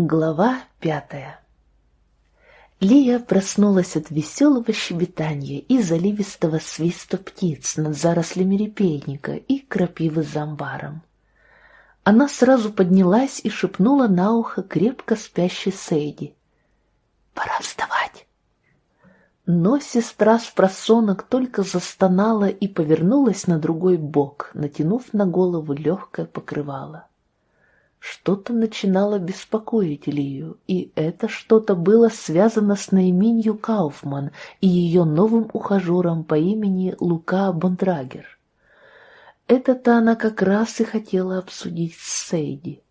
Глава пятая Лия проснулась от веселого щебетания и заливистого свиста птиц над зарослями репейника и крапивы за амбаром. Она сразу поднялась и шепнула на ухо крепко спящей Сейди. «Пора вставать!» Но сестра с просонок только застонала и повернулась на другой бок, натянув на голову легкое покрывало. Что-то начинало беспокоить Лию, и это что-то было связано с Наименью Кауфман и ее новым ухажером по имени Лука Бондрагер. Это-то она как раз и хотела обсудить с Сейди.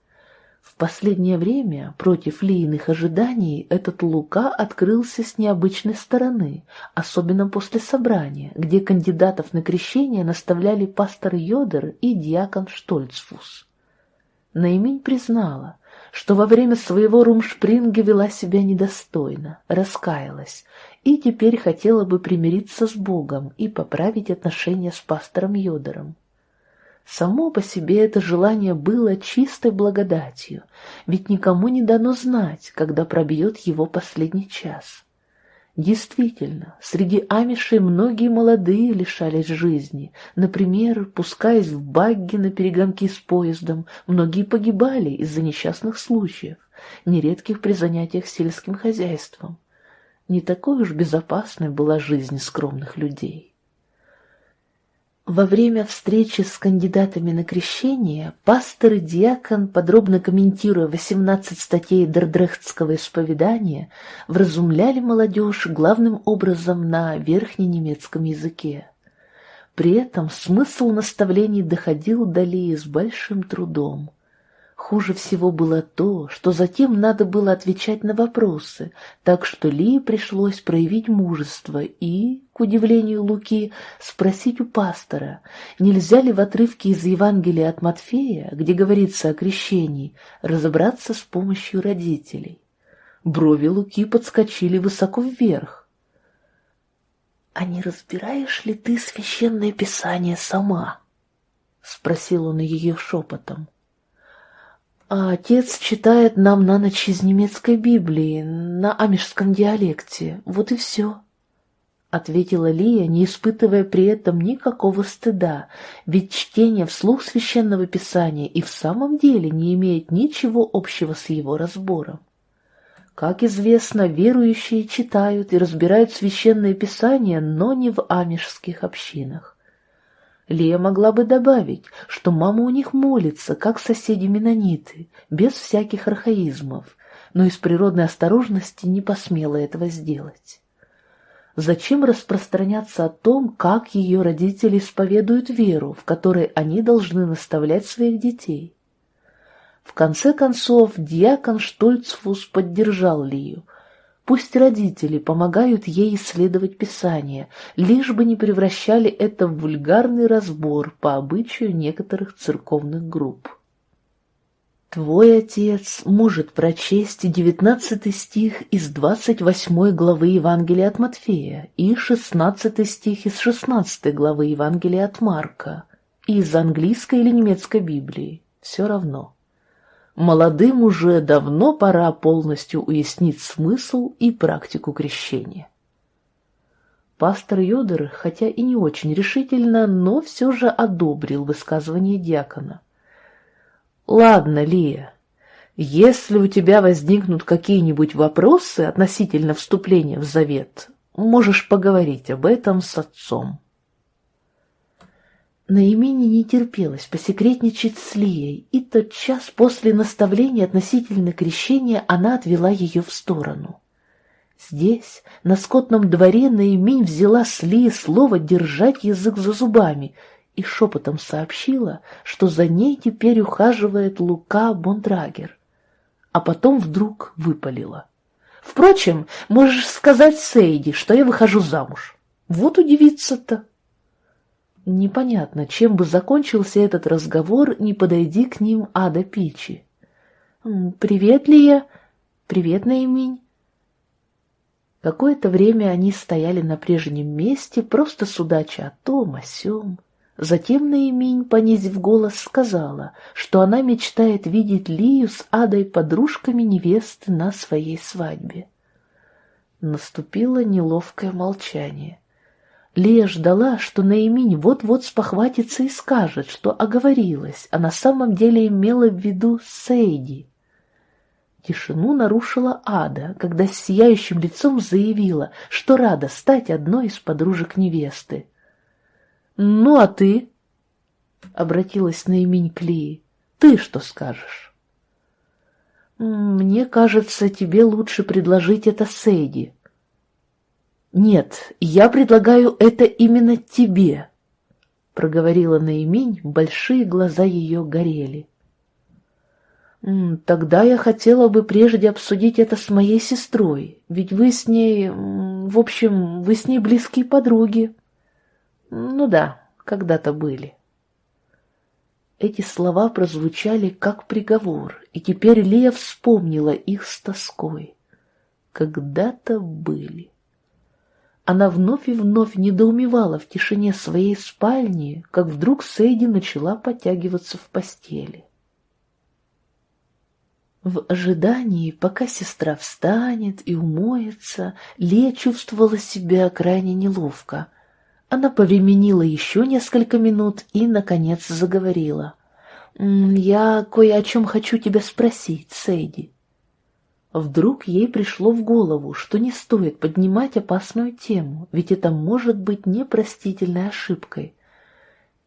В последнее время, против Лииных ожиданий, этот Лука открылся с необычной стороны, особенно после собрания, где кандидатов на крещение наставляли пастор Йодер и диакон Штольцфус. Наимень признала, что во время своего румшпринга вела себя недостойно, раскаялась и теперь хотела бы примириться с Богом и поправить отношения с пастором Йодором. Само по себе это желание было чистой благодатью, ведь никому не дано знать, когда пробьет его последний час. Действительно, среди амишей многие молодые лишались жизни. Например, пускаясь в багги на перегонки с поездом, многие погибали из-за несчастных случаев, нередких при занятиях сельским хозяйством. Не такой уж безопасной была жизнь скромных людей. Во время встречи с кандидатами на крещение пастор и диакон, подробно комментируя 18 статей Дердрехтского исповедания, вразумляли молодежь главным образом на верхненемецком языке. При этом смысл наставлений доходил до Лии с большим трудом. Хуже всего было то, что затем надо было отвечать на вопросы, так что Лии пришлось проявить мужество и, к удивлению Луки, спросить у пастора, нельзя ли в отрывке из Евангелия от Матфея, где говорится о крещении, разобраться с помощью родителей. Брови Луки подскочили высоко вверх. «А не разбираешь ли ты священное писание сама?» — спросил он ее шепотом. А отец читает нам на ночь из немецкой Библии, на амишском диалекте. Вот и все. Ответила Лия, не испытывая при этом никакого стыда, ведь чтение вслух священного писания и в самом деле не имеет ничего общего с его разбором. Как известно, верующие читают и разбирают священное писание, но не в амишских общинах. Лия могла бы добавить, что мама у них молится, как соседи-менониты, без всяких архаизмов, но из природной осторожности не посмела этого сделать. Зачем распространяться о том, как ее родители исповедуют веру, в которой они должны наставлять своих детей? В конце концов, диакон Штольцфус поддержал Лию – Пусть родители помогают ей исследовать Писание, лишь бы не превращали это в вульгарный разбор по обычаю некоторых церковных групп. Твой отец может прочесть девятнадцатый стих из двадцать восьмой главы Евангелия от Матфея и шестнадцатый стих из шестнадцатой главы Евангелия от Марка, из английской или немецкой Библии, все равно. Молодым уже давно пора полностью уяснить смысл и практику крещения. Пастор Йодер, хотя и не очень решительно, но все же одобрил высказывание диакона. «Ладно, Лия, если у тебя возникнут какие-нибудь вопросы относительно вступления в завет, можешь поговорить об этом с отцом». Наимене не терпелось посекретничать с Лией, и тот час после наставления относительно крещения она отвела ее в сторону. Здесь, на скотном дворе, Наимень взяла с Лии слово «держать язык за зубами» и шепотом сообщила, что за ней теперь ухаживает Лука Бондрагер. А потом вдруг выпалила. «Впрочем, можешь сказать Сейди, что я выхожу замуж. Вот удивиться-то!» Непонятно, чем бы закончился этот разговор, не подойди к ним Ада Пичи. «Привет, Лия!» «Привет, Наимень!» Какое-то время они стояли на прежнем месте, просто судача о том, о сём. Затем Наиминь, понизив голос, сказала, что она мечтает видеть Лию с Адой подружками невесты на своей свадьбе. Наступило неловкое молчание. Лия ждала, что Наиминь вот-вот спохватится и скажет, что оговорилась, а на самом деле имела в виду Сейди. Тишину нарушила Ада, когда с сияющим лицом заявила, что рада стать одной из подружек невесты. «Ну, а ты?» — обратилась Наиминь к Лии. «Ты что скажешь?» «Мне кажется, тебе лучше предложить это Сейди», «Нет, я предлагаю это именно тебе», — проговорила Наимень, большие глаза ее горели. «Тогда я хотела бы прежде обсудить это с моей сестрой, ведь вы с ней... В общем, вы с ней близкие подруги». «Ну да, когда-то были». Эти слова прозвучали как приговор, и теперь Лия вспомнила их с тоской. «Когда-то были». Она вновь и вновь недоумевала в тишине своей спальни, как вдруг Сейди начала подтягиваться в постели. В ожидании, пока сестра встанет и умоется, Лия чувствовала себя крайне неловко. Она повременила еще несколько минут и, наконец, заговорила. «Я кое о чем хочу тебя спросить, Сейди». Вдруг ей пришло в голову, что не стоит поднимать опасную тему, ведь это может быть непростительной ошибкой.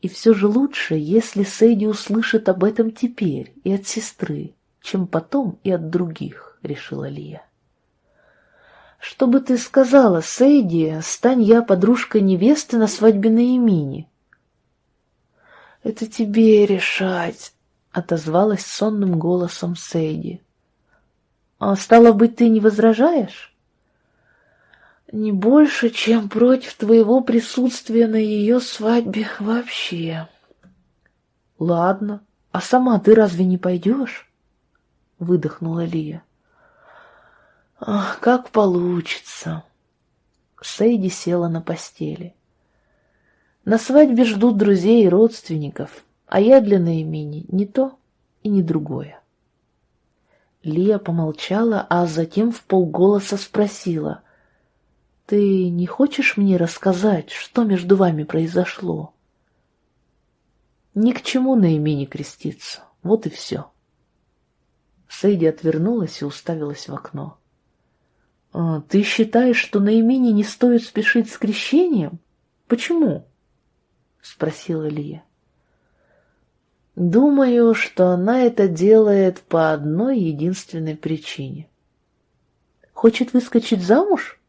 И все же лучше, если Сейди услышит об этом теперь и от сестры, чем потом и от других, решила Лия. «Что бы ты сказала, Сейди, стань я подружкой невесты на свадьбе на Имине?» «Это тебе решать», — отозвалась сонным голосом Сейди. А стало быть, ты не возражаешь? Не больше, чем против твоего присутствия на ее свадьбе вообще. Ладно, а сама ты разве не пойдешь? Выдохнула Лия. Ах, как получится. Сейди села на постели. На свадьбе ждут друзей и родственников, а я для наимени не то и не другое. Лия помолчала, а затем в полголоса спросила. «Ты не хочешь мне рассказать, что между вами произошло?» «Ни к чему на имени креститься, вот и все». Сейди отвернулась и уставилась в окно. «А, «Ты считаешь, что на имени не стоит спешить с крещением? Почему?» — спросила Лия. Думаю, что она это делает по одной единственной причине. Хочет выскочить замуж?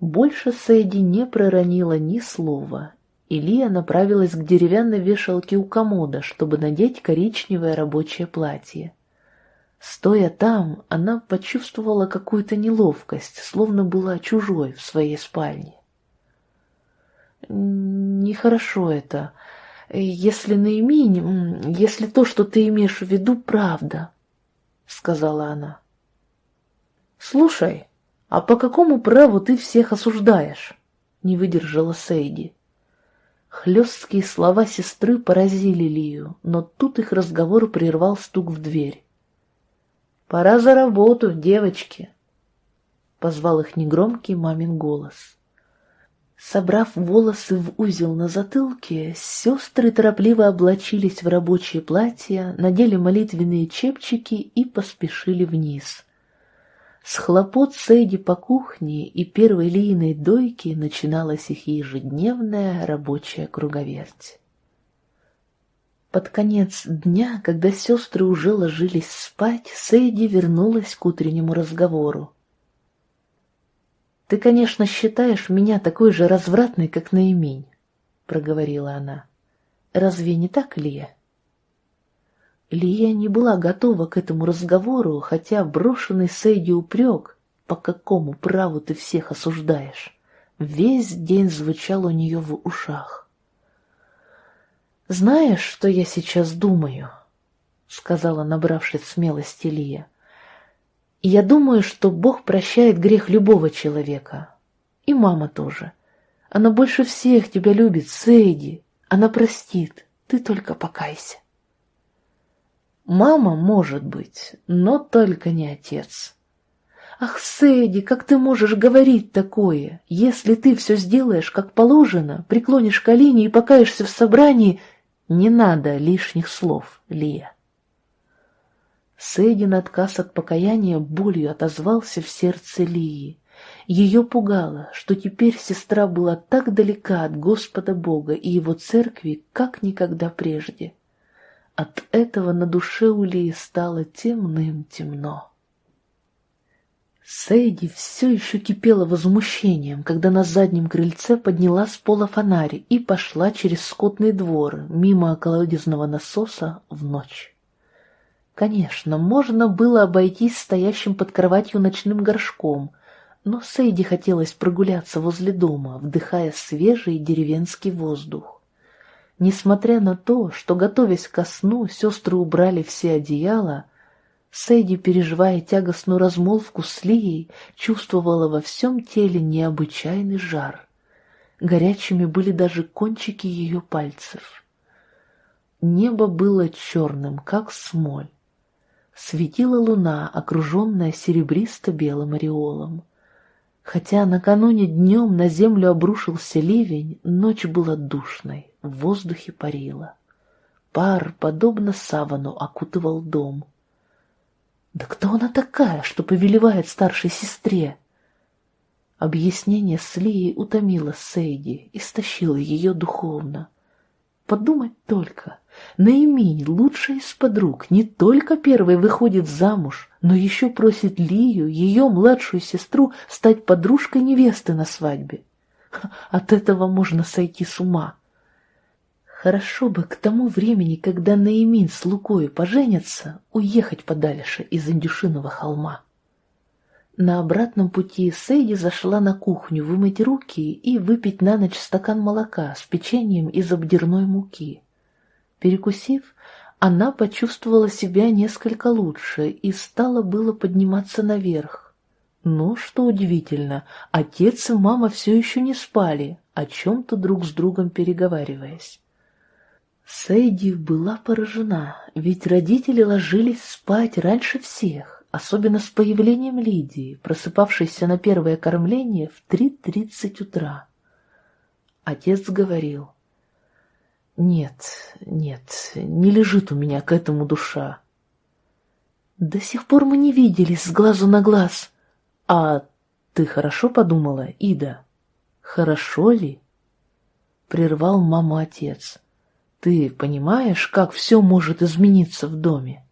Больше Сэйди не проронила ни слова, и направилась к деревянной вешалке у комода, чтобы надеть коричневое рабочее платье. Стоя там, она почувствовала какую-то неловкость, словно была чужой в своей спальне. «Нехорошо это», «Если наимень, если то, что ты имеешь в виду, правда», — сказала она. «Слушай, а по какому праву ты всех осуждаешь?» — не выдержала Сейди. Хлесткие слова сестры поразили Лию, но тут их разговор прервал стук в дверь. «Пора за работу, девочки!» — позвал их негромкий мамин голос. Собрав волосы в узел на затылке, сестры торопливо облачились в рабочие платья, надели молитвенные чепчики и поспешили вниз. С хлопот Сэйди по кухне и первой лийной дойки начиналась их ежедневная рабочая круговерть. Под конец дня, когда сестры уже ложились спать, Сэйди вернулась к утреннему разговору. «Ты, конечно, считаешь меня такой же развратной, как Наимень», — проговорила она. «Разве не так, Лия?» Лия не была готова к этому разговору, хотя брошенный Сейди упрек, по какому праву ты всех осуждаешь, весь день звучал у нее в ушах. «Знаешь, что я сейчас думаю?» — сказала, набравшись смелости Лия. Я думаю, что Бог прощает грех любого человека. И мама тоже. Она больше всех тебя любит, Сэйди. Она простит. Ты только покайся. Мама может быть, но только не отец. Ах, Сэдди, как ты можешь говорить такое? Если ты все сделаешь как положено, преклонишь колени и покаешься в собрании, не надо лишних слов, Лия. Сэддин отказ от покаяния болью отозвался в сердце Лии. Ее пугало, что теперь сестра была так далека от Господа Бога и Его церкви, как никогда прежде. От этого на душе у Лии стало темным-темно. Сейди все еще кипела возмущением, когда на заднем крыльце подняла с пола фонарь и пошла через скотный двор, мимо колодезного насоса, в ночь. Конечно, можно было обойтись стоящим под кроватью ночным горшком, но Сейди хотелось прогуляться возле дома, вдыхая свежий деревенский воздух. Несмотря на то, что, готовясь ко сну, сестры убрали все одеяла, Сэйди, переживая тягостную размолвку с Лией, чувствовала во всем теле необычайный жар. Горячими были даже кончики ее пальцев. Небо было черным, как смоль. Светила луна, окруженная серебристо-белым ореолом. Хотя накануне днем на землю обрушился ливень, ночь была душной, в воздухе парила. Пар, подобно савану, окутывал дом. Да кто она такая, что повелевает старшей сестре? Объяснение с Лией утомило Сейди, истощило ее духовно. Подумать только, Наиминь, лучшая из подруг, не только первой выходит замуж, но еще просит Лию, ее младшую сестру, стать подружкой невесты на свадьбе. От этого можно сойти с ума. Хорошо бы к тому времени, когда Наимин с Лукою поженятся, уехать подальше из Индюшиного холма. На обратном пути Сейди зашла на кухню вымыть руки и выпить на ночь стакан молока с печеньем из обдирной муки. Перекусив, она почувствовала себя несколько лучше и стала было подниматься наверх. Но, что удивительно, отец и мама все еще не спали, о чем-то друг с другом переговариваясь. Сэйди была поражена, ведь родители ложились спать раньше всех, особенно с появлением Лидии, просыпавшейся на первое кормление в три тридцать утра. Отец говорил, «Нет, нет, не лежит у меня к этому душа». «До сих пор мы не виделись с глазу на глаз. А ты хорошо подумала, Ида? Хорошо ли?» Прервал маму отец. Ты понимаешь, как все может измениться в доме?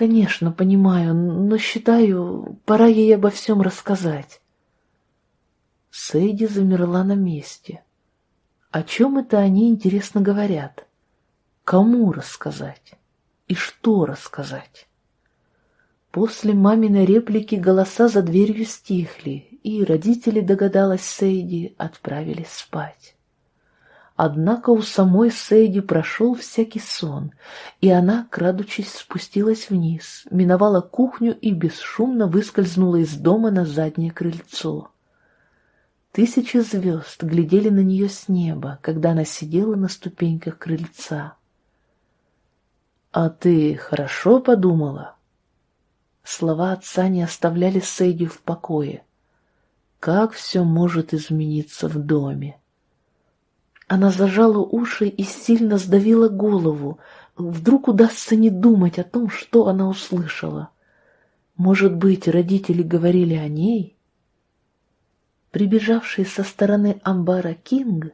Конечно, понимаю, но считаю, пора ей обо всем рассказать. Сейди замерла на месте. О чем это они, интересно, говорят? Кому рассказать? И что рассказать? После маминой реплики голоса за дверью стихли, и родители, догадалась Сейди, отправились спать. Однако у самой Сейди прошел всякий сон, и она, крадучись, спустилась вниз, миновала кухню и бесшумно выскользнула из дома на заднее крыльцо. Тысячи звезд глядели на нее с неба, когда она сидела на ступеньках крыльца. «А ты хорошо подумала?» Слова отца не оставляли Сейди в покое. Как все может измениться в доме? Она зажала уши и сильно сдавила голову. Вдруг удастся не думать о том, что она услышала. Может быть, родители говорили о ней? Прибежавший со стороны амбара Кинг,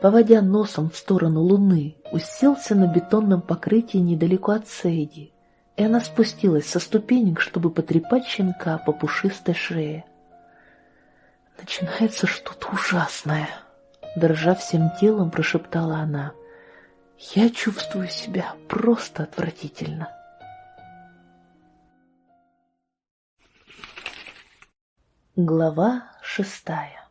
поводя носом в сторону луны, уселся на бетонном покрытии недалеко от Сейди, и она спустилась со ступенек, чтобы потрепать щенка по пушистой шее. Начинается что-то ужасное дрожа всем телом, прошептала она. «Я чувствую себя просто отвратительно». Глава шестая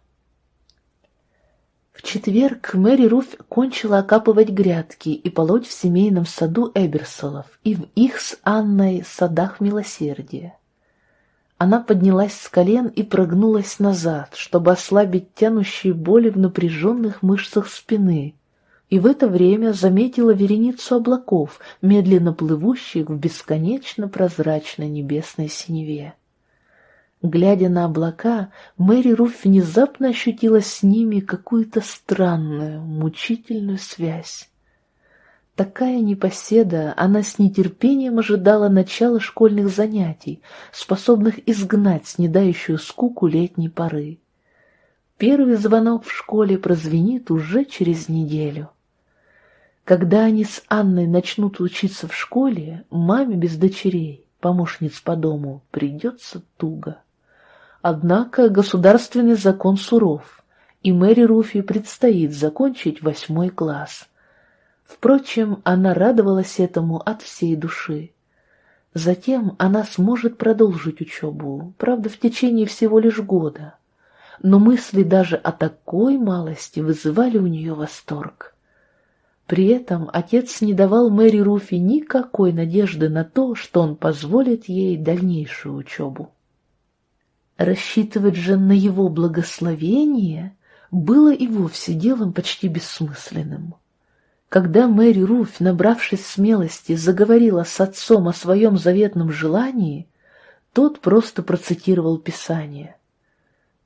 В четверг Мэри Руф кончила окапывать грядки и полоть в семейном саду Эберсолов и в их с Анной садах милосердия. Она поднялась с колен и прогнулась назад, чтобы ослабить тянущие боли в напряженных мышцах спины, и в это время заметила вереницу облаков, медленно плывущих в бесконечно прозрачной небесной синеве. Глядя на облака, Мэри Руф внезапно ощутила с ними какую-то странную, мучительную связь. Такая непоседа, она с нетерпением ожидала начала школьных занятий, способных изгнать снедающую скуку летней поры. Первый звонок в школе прозвенит уже через неделю. Когда они с Анной начнут учиться в школе, маме без дочерей, помощниц по дому, придется туго. Однако государственный закон суров, и Мэри Руфи предстоит закончить восьмой класс. Впрочем, она радовалась этому от всей души. Затем она сможет продолжить учебу, правда, в течение всего лишь года. Но мысли даже о такой малости вызывали у нее восторг. При этом отец не давал Мэри Руфи никакой надежды на то, что он позволит ей дальнейшую учебу. Рассчитывать же на его благословение было и вовсе делом почти бессмысленным. Когда Мэри Руф, набравшись смелости, заговорила с отцом о своем заветном желании, тот просто процитировал Писание.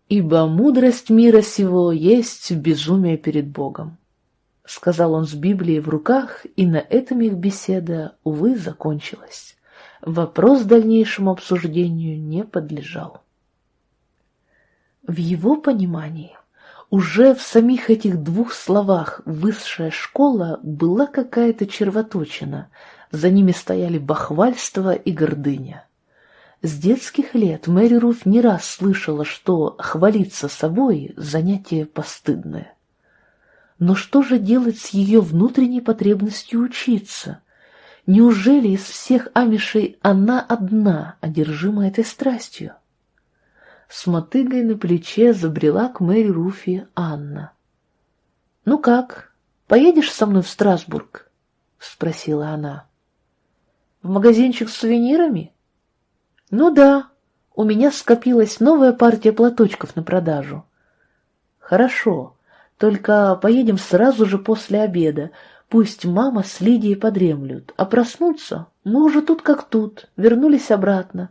«Ибо мудрость мира сего есть безумие перед Богом», — сказал он с Библией в руках, и на этом их беседа, увы, закончилась. Вопрос дальнейшему обсуждению не подлежал. В его понимании уже в самих этих двух словах «высшая школа» была какая-то червоточина, за ними стояли бахвальство и гордыня. С детских лет Мэри Руф не раз слышала, что хвалиться собой – занятие постыдное. Но что же делать с ее внутренней потребностью учиться? Неужели из всех амишей она одна, одержима этой страстью? С мотыгой на плече забрела к Мэри Руфи Анна. «Ну как, поедешь со мной в Страсбург?» — спросила она. «В магазинчик с сувенирами?» «Ну да, у меня скопилась новая партия платочков на продажу». «Хорошо, только поедем сразу же после обеда. Пусть мама с Лидией подремлют, а проснуться мы уже тут как тут, вернулись обратно.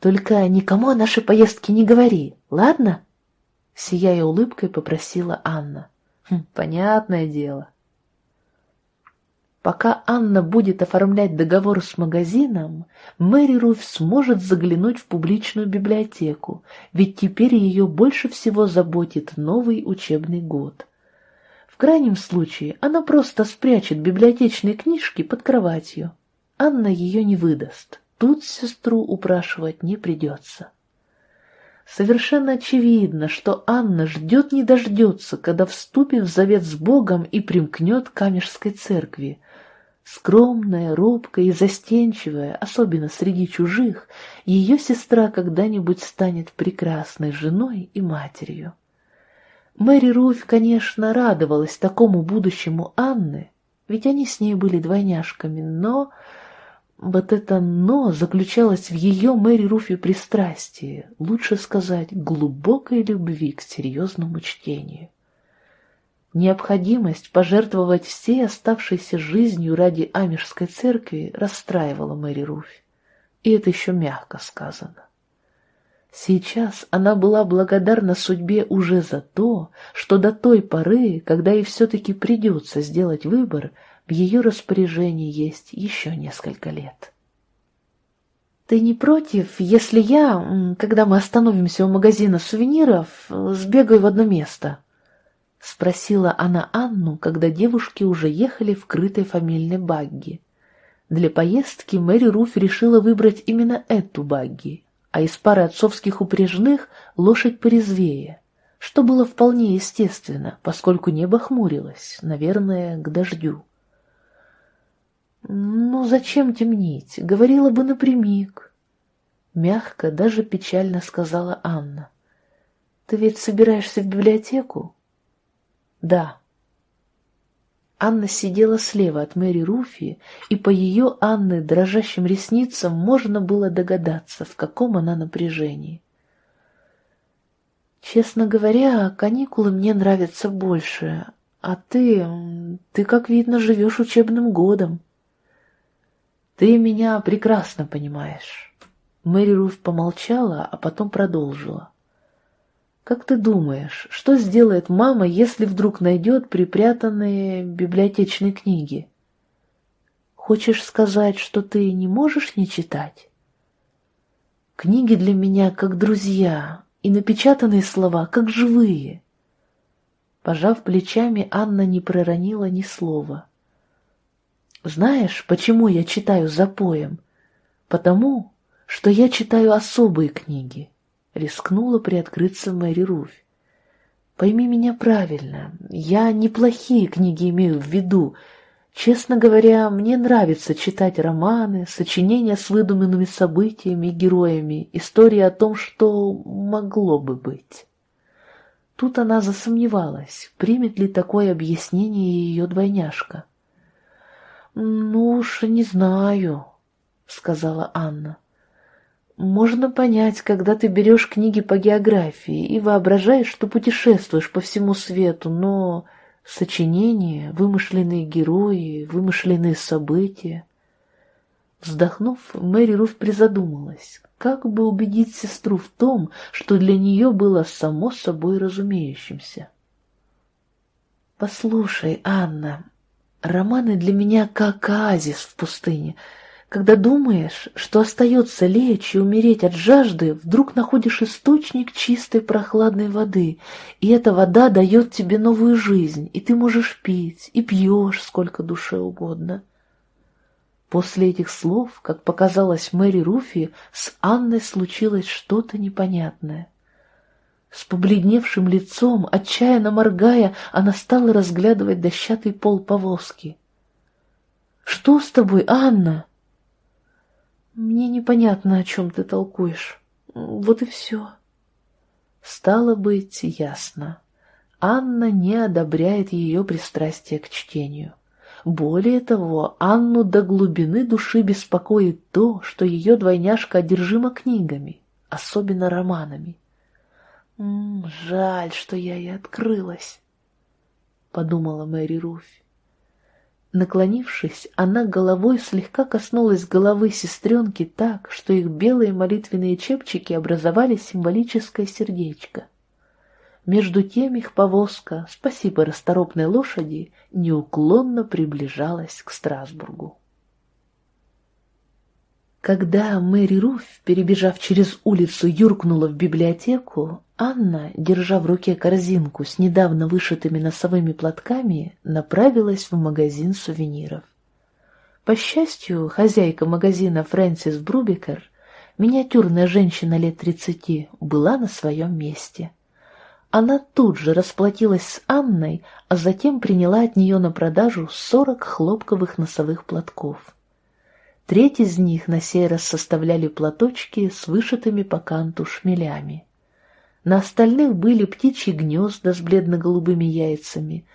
Только никому о нашей поездке не говори, ладно?» Сияя улыбкой, попросила Анна. Хм, «Понятное дело». Пока Анна будет оформлять договор с магазином, Мэри Руф сможет заглянуть в публичную библиотеку, ведь теперь ее больше всего заботит новый учебный год. В крайнем случае она просто спрячет библиотечные книжки под кроватью. Анна ее не выдаст. Тут сестру упрашивать не придется. Совершенно очевидно, что Анна ждет не дождется, когда вступит в завет с Богом и примкнет к Камежской церкви. Скромная, робкая и застенчивая, особенно среди чужих, ее сестра когда-нибудь станет прекрасной женой и матерью. Мэри Руфь, конечно, радовалась такому будущему Анны, ведь они с ней были двойняшками, но вот это «но» заключалось в ее Мэри Руфи пристрастии, лучше сказать, глубокой любви к серьезному чтению. Необходимость пожертвовать всей оставшейся жизнью ради Амишской церкви расстраивала Мэри Руфь. И это еще мягко сказано. Сейчас она была благодарна судьбе уже за то, что до той поры, когда ей все-таки придется сделать выбор, в ее распоряжении есть еще несколько лет. «Ты не против, если я, когда мы остановимся у магазина сувениров, сбегаю в одно место?» — спросила она Анну, когда девушки уже ехали в крытой фамильной багги. Для поездки Мэри Руф решила выбрать именно эту багги, а из пары отцовских упряжных лошадь порезвее, что было вполне естественно, поскольку небо хмурилось, наверное, к дождю. «Ну, зачем темнить? Говорила бы напрямик». Мягко, даже печально сказала Анна. «Ты ведь собираешься в библиотеку?» «Да». Анна сидела слева от Мэри Руфи, и по ее Анны дрожащим ресницам можно было догадаться, в каком она напряжении. «Честно говоря, каникулы мне нравятся больше, а ты... ты, как видно, живешь учебным годом». «Ты меня прекрасно понимаешь». Мэри Руф помолчала, а потом продолжила. Как ты думаешь, что сделает мама, если вдруг найдет припрятанные библиотечные книги? Хочешь сказать, что ты не можешь не читать? Книги для меня как друзья, и напечатанные слова как живые. Пожав плечами, Анна не проронила ни слова. Знаешь, почему я читаю запоем? Потому, что я читаю особые книги рискнула приоткрыться Мэри Руфь. Пойми меня правильно, я неплохие книги имею в виду. Честно говоря, мне нравится читать романы, сочинения с выдуманными событиями и героями, истории о том, что могло бы быть. Тут она засомневалась, примет ли такое объяснение ее двойняшка. «Ну уж не знаю», — сказала Анна. Можно понять, когда ты берешь книги по географии и воображаешь, что путешествуешь по всему свету, но сочинения, вымышленные герои, вымышленные события. Вздохнув, Мэри Руф призадумалась, как бы убедить сестру в том, что для нее было само собой разумеющимся. «Послушай, Анна, романы для меня как оазис в пустыне — когда думаешь, что остается лечь и умереть от жажды, вдруг находишь источник чистой прохладной воды, и эта вода дает тебе новую жизнь, и ты можешь пить, и пьешь сколько душе угодно. После этих слов, как показалось Мэри Руфи, с Анной случилось что-то непонятное. С побледневшим лицом, отчаянно моргая, она стала разглядывать дощатый пол повозки. «Что с тобой, Анна?» Мне непонятно, о чем ты толкуешь. Вот и все. Стало быть, ясно. Анна не одобряет ее пристрастие к чтению. Более того, Анну до глубины души беспокоит то, что ее двойняшка одержима книгами, особенно романами. «М -м, «Жаль, что я ей открылась», — подумала Мэри Руфь. Наклонившись, она головой слегка коснулась головы сестренки так, что их белые молитвенные чепчики образовали символическое сердечко. Между тем их повозка, спасибо расторопной лошади, неуклонно приближалась к Страсбургу. Когда Мэри Руф, перебежав через улицу, юркнула в библиотеку, Анна, держа в руке корзинку с недавно вышитыми носовыми платками, направилась в магазин сувениров. По счастью, хозяйка магазина Фрэнсис Брубикер, миниатюрная женщина лет тридцати, была на своем месте. Она тут же расплатилась с Анной, а затем приняла от нее на продажу сорок хлопковых носовых платков. Треть из них на сей раз составляли платочки с вышитыми по канту шмелями. На остальных были птичьи гнезда с бледно-голубыми яйцами,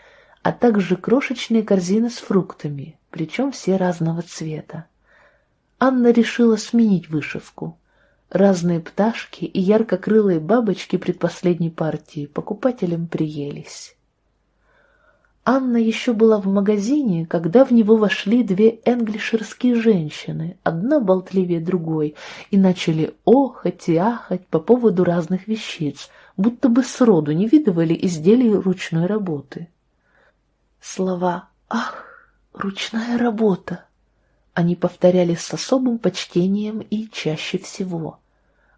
а также крошечные корзины с фруктами, причем все разного цвета. Анна решила сменить вышивку. Разные пташки и ярко-крылые бабочки предпоследней партии покупателям приелись. Анна еще была в магазине, когда в него вошли две энглишерские женщины, одна болтливее другой, и начали охать и ахать по поводу разных вещиц, будто бы сроду не видывали изделий ручной работы. Слова «Ах, ручная работа!» они повторяли с особым почтением и чаще всего –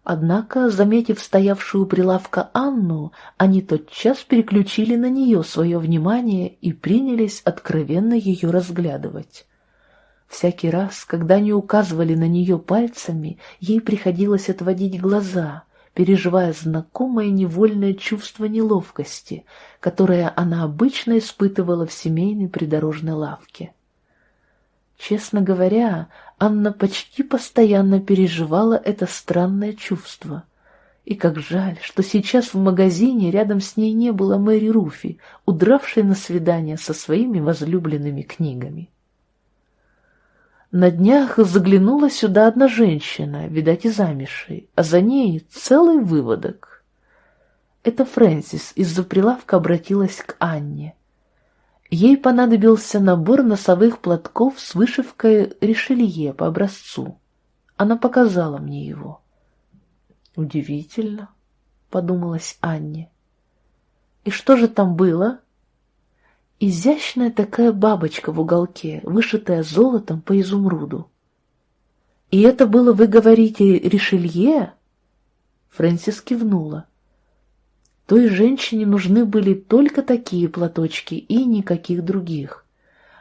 Однако, заметив стоявшую у прилавка Анну, они тотчас переключили на нее свое внимание и принялись откровенно ее разглядывать. Всякий раз, когда они указывали на нее пальцами, ей приходилось отводить глаза, переживая знакомое невольное чувство неловкости, которое она обычно испытывала в семейной придорожной лавке. Честно говоря, Анна почти постоянно переживала это странное чувство. И как жаль, что сейчас в магазине рядом с ней не было Мэри Руфи, удравшей на свидание со своими возлюбленными книгами. На днях заглянула сюда одна женщина, видать, и замешей, а за ней целый выводок. Это Фрэнсис из-за прилавка обратилась к Анне. Ей понадобился набор носовых платков с вышивкой решелье по образцу. Она показала мне его. «Удивительно», — подумалась Анне. «И что же там было?» Изящная такая бабочка в уголке, вышитая золотом по изумруду. «И это было, вы говорите, Ришелье?» Фрэнсис кивнула. Той женщине нужны были только такие платочки и никаких других.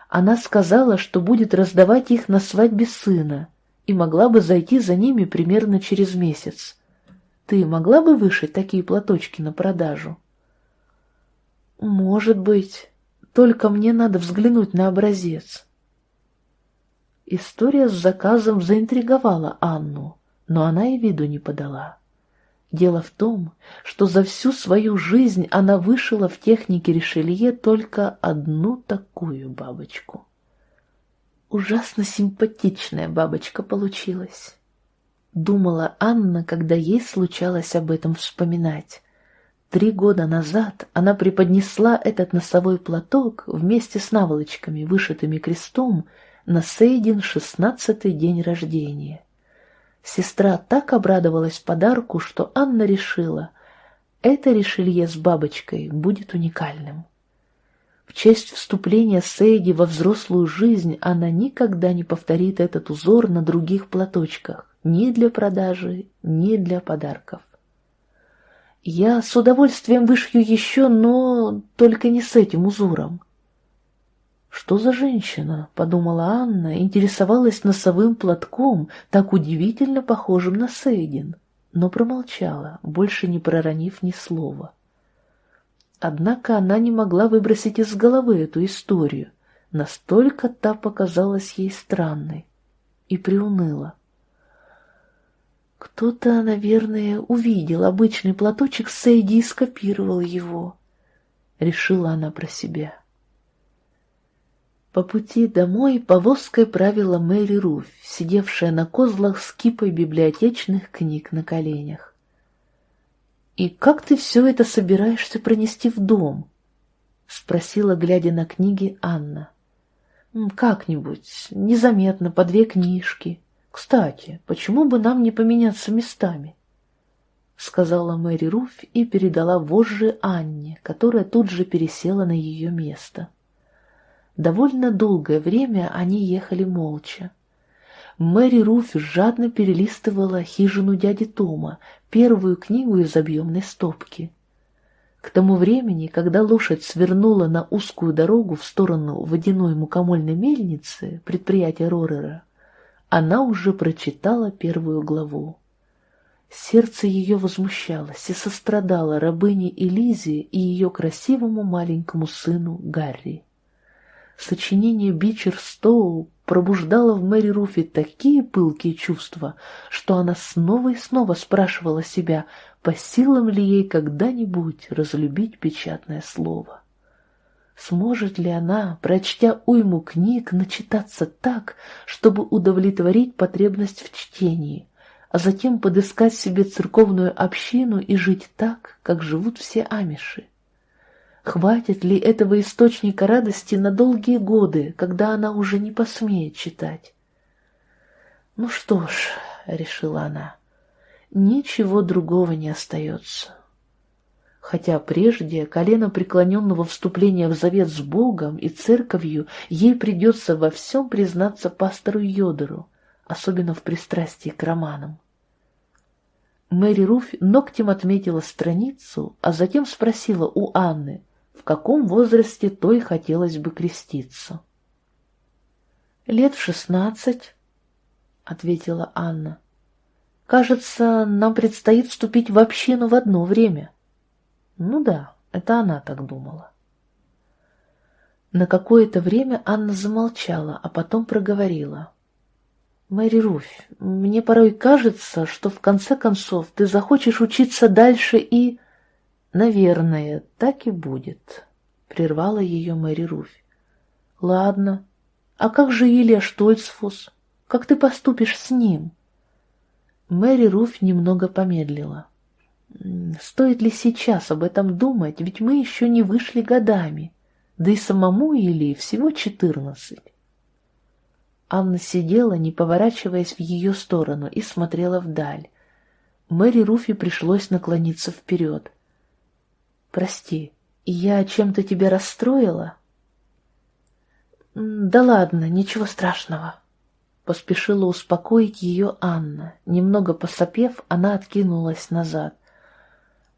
Она сказала, что будет раздавать их на свадьбе сына, и могла бы зайти за ними примерно через месяц. Ты могла бы вышить такие платочки на продажу? Может быть. Только мне надо взглянуть на образец. История с заказом заинтриговала Анну, но она и виду не подала. Дело в том, что за всю свою жизнь она вышила в технике Ришелье только одну такую бабочку. Ужасно симпатичная бабочка получилась. Думала Анна, когда ей случалось об этом вспоминать. Три года назад она преподнесла этот носовой платок вместе с наволочками, вышитыми крестом, на Сейдин шестнадцатый день рождения. Сестра так обрадовалась подарку, что Анна решила, это решелье с бабочкой будет уникальным. В честь вступления Сейди во взрослую жизнь она никогда не повторит этот узор на других платочках, ни для продажи, ни для подарков. Я с удовольствием вышью еще, но только не с этим узором. Что за женщина, подумала Анна, интересовалась носовым платком, так удивительно похожим на Сейдин, но промолчала, больше не проронив ни слова. Однако она не могла выбросить из головы эту историю, настолько та показалась ей странной, и приуныла. Кто-то, наверное, увидел обычный платочек Сейди и скопировал его. Решила она про себя. По пути домой повозкой правила Мэри Руфь, сидевшая на козлах с кипой библиотечных книг на коленях. «И как ты все это собираешься пронести в дом?» — спросила, глядя на книги, Анна. «Как-нибудь, незаметно, по две книжки», «Кстати, почему бы нам не поменяться местами?» Сказала Мэри Руфь и передала вожжи Анне, которая тут же пересела на ее место. Довольно долгое время они ехали молча. Мэри Руфь жадно перелистывала «Хижину дяди Тома», первую книгу из объемной стопки. К тому времени, когда лошадь свернула на узкую дорогу в сторону водяной мукомольной мельницы, предприятия Рорера, она уже прочитала первую главу. Сердце ее возмущалось и сострадало рабыне Элизе и ее красивому маленькому сыну Гарри. Сочинение Бичер Стоу пробуждало в Мэри Руфи такие пылкие чувства, что она снова и снова спрашивала себя, по силам ли ей когда-нибудь разлюбить печатное слово. Сможет ли она, прочтя уйму книг, начитаться так, чтобы удовлетворить потребность в чтении, а затем подыскать себе церковную общину и жить так, как живут все амиши? Хватит ли этого источника радости на долгие годы, когда она уже не посмеет читать? «Ну что ж», — решила она, — «ничего другого не остается» хотя прежде колено преклоненного вступления в завет с Богом и церковью ей придется во всем признаться пастору Йодору, особенно в пристрастии к романам. Мэри Руфь ногтем отметила страницу, а затем спросила у Анны, в каком возрасте той хотелось бы креститься. «Лет шестнадцать», — ответила Анна. «Кажется, нам предстоит вступить в общину в одно время». Ну да, это она так думала. На какое-то время Анна замолчала, а потом проговорила. Мэри Руфь, мне порой кажется, что в конце концов ты захочешь учиться дальше и... Наверное, так и будет, — прервала ее Мэри Руфь. Ладно, а как же Илья Штольцфус? Как ты поступишь с ним? Мэри Руфь немного помедлила. Стоит ли сейчас об этом думать, ведь мы еще не вышли годами, да и самому Ильи всего четырнадцать. Анна сидела, не поворачиваясь в ее сторону, и смотрела вдаль. Мэри Руфи пришлось наклониться вперед. «Прости, я чем-то тебя расстроила?» «Да ладно, ничего страшного», — поспешила успокоить ее Анна. Немного посопев, она откинулась назад.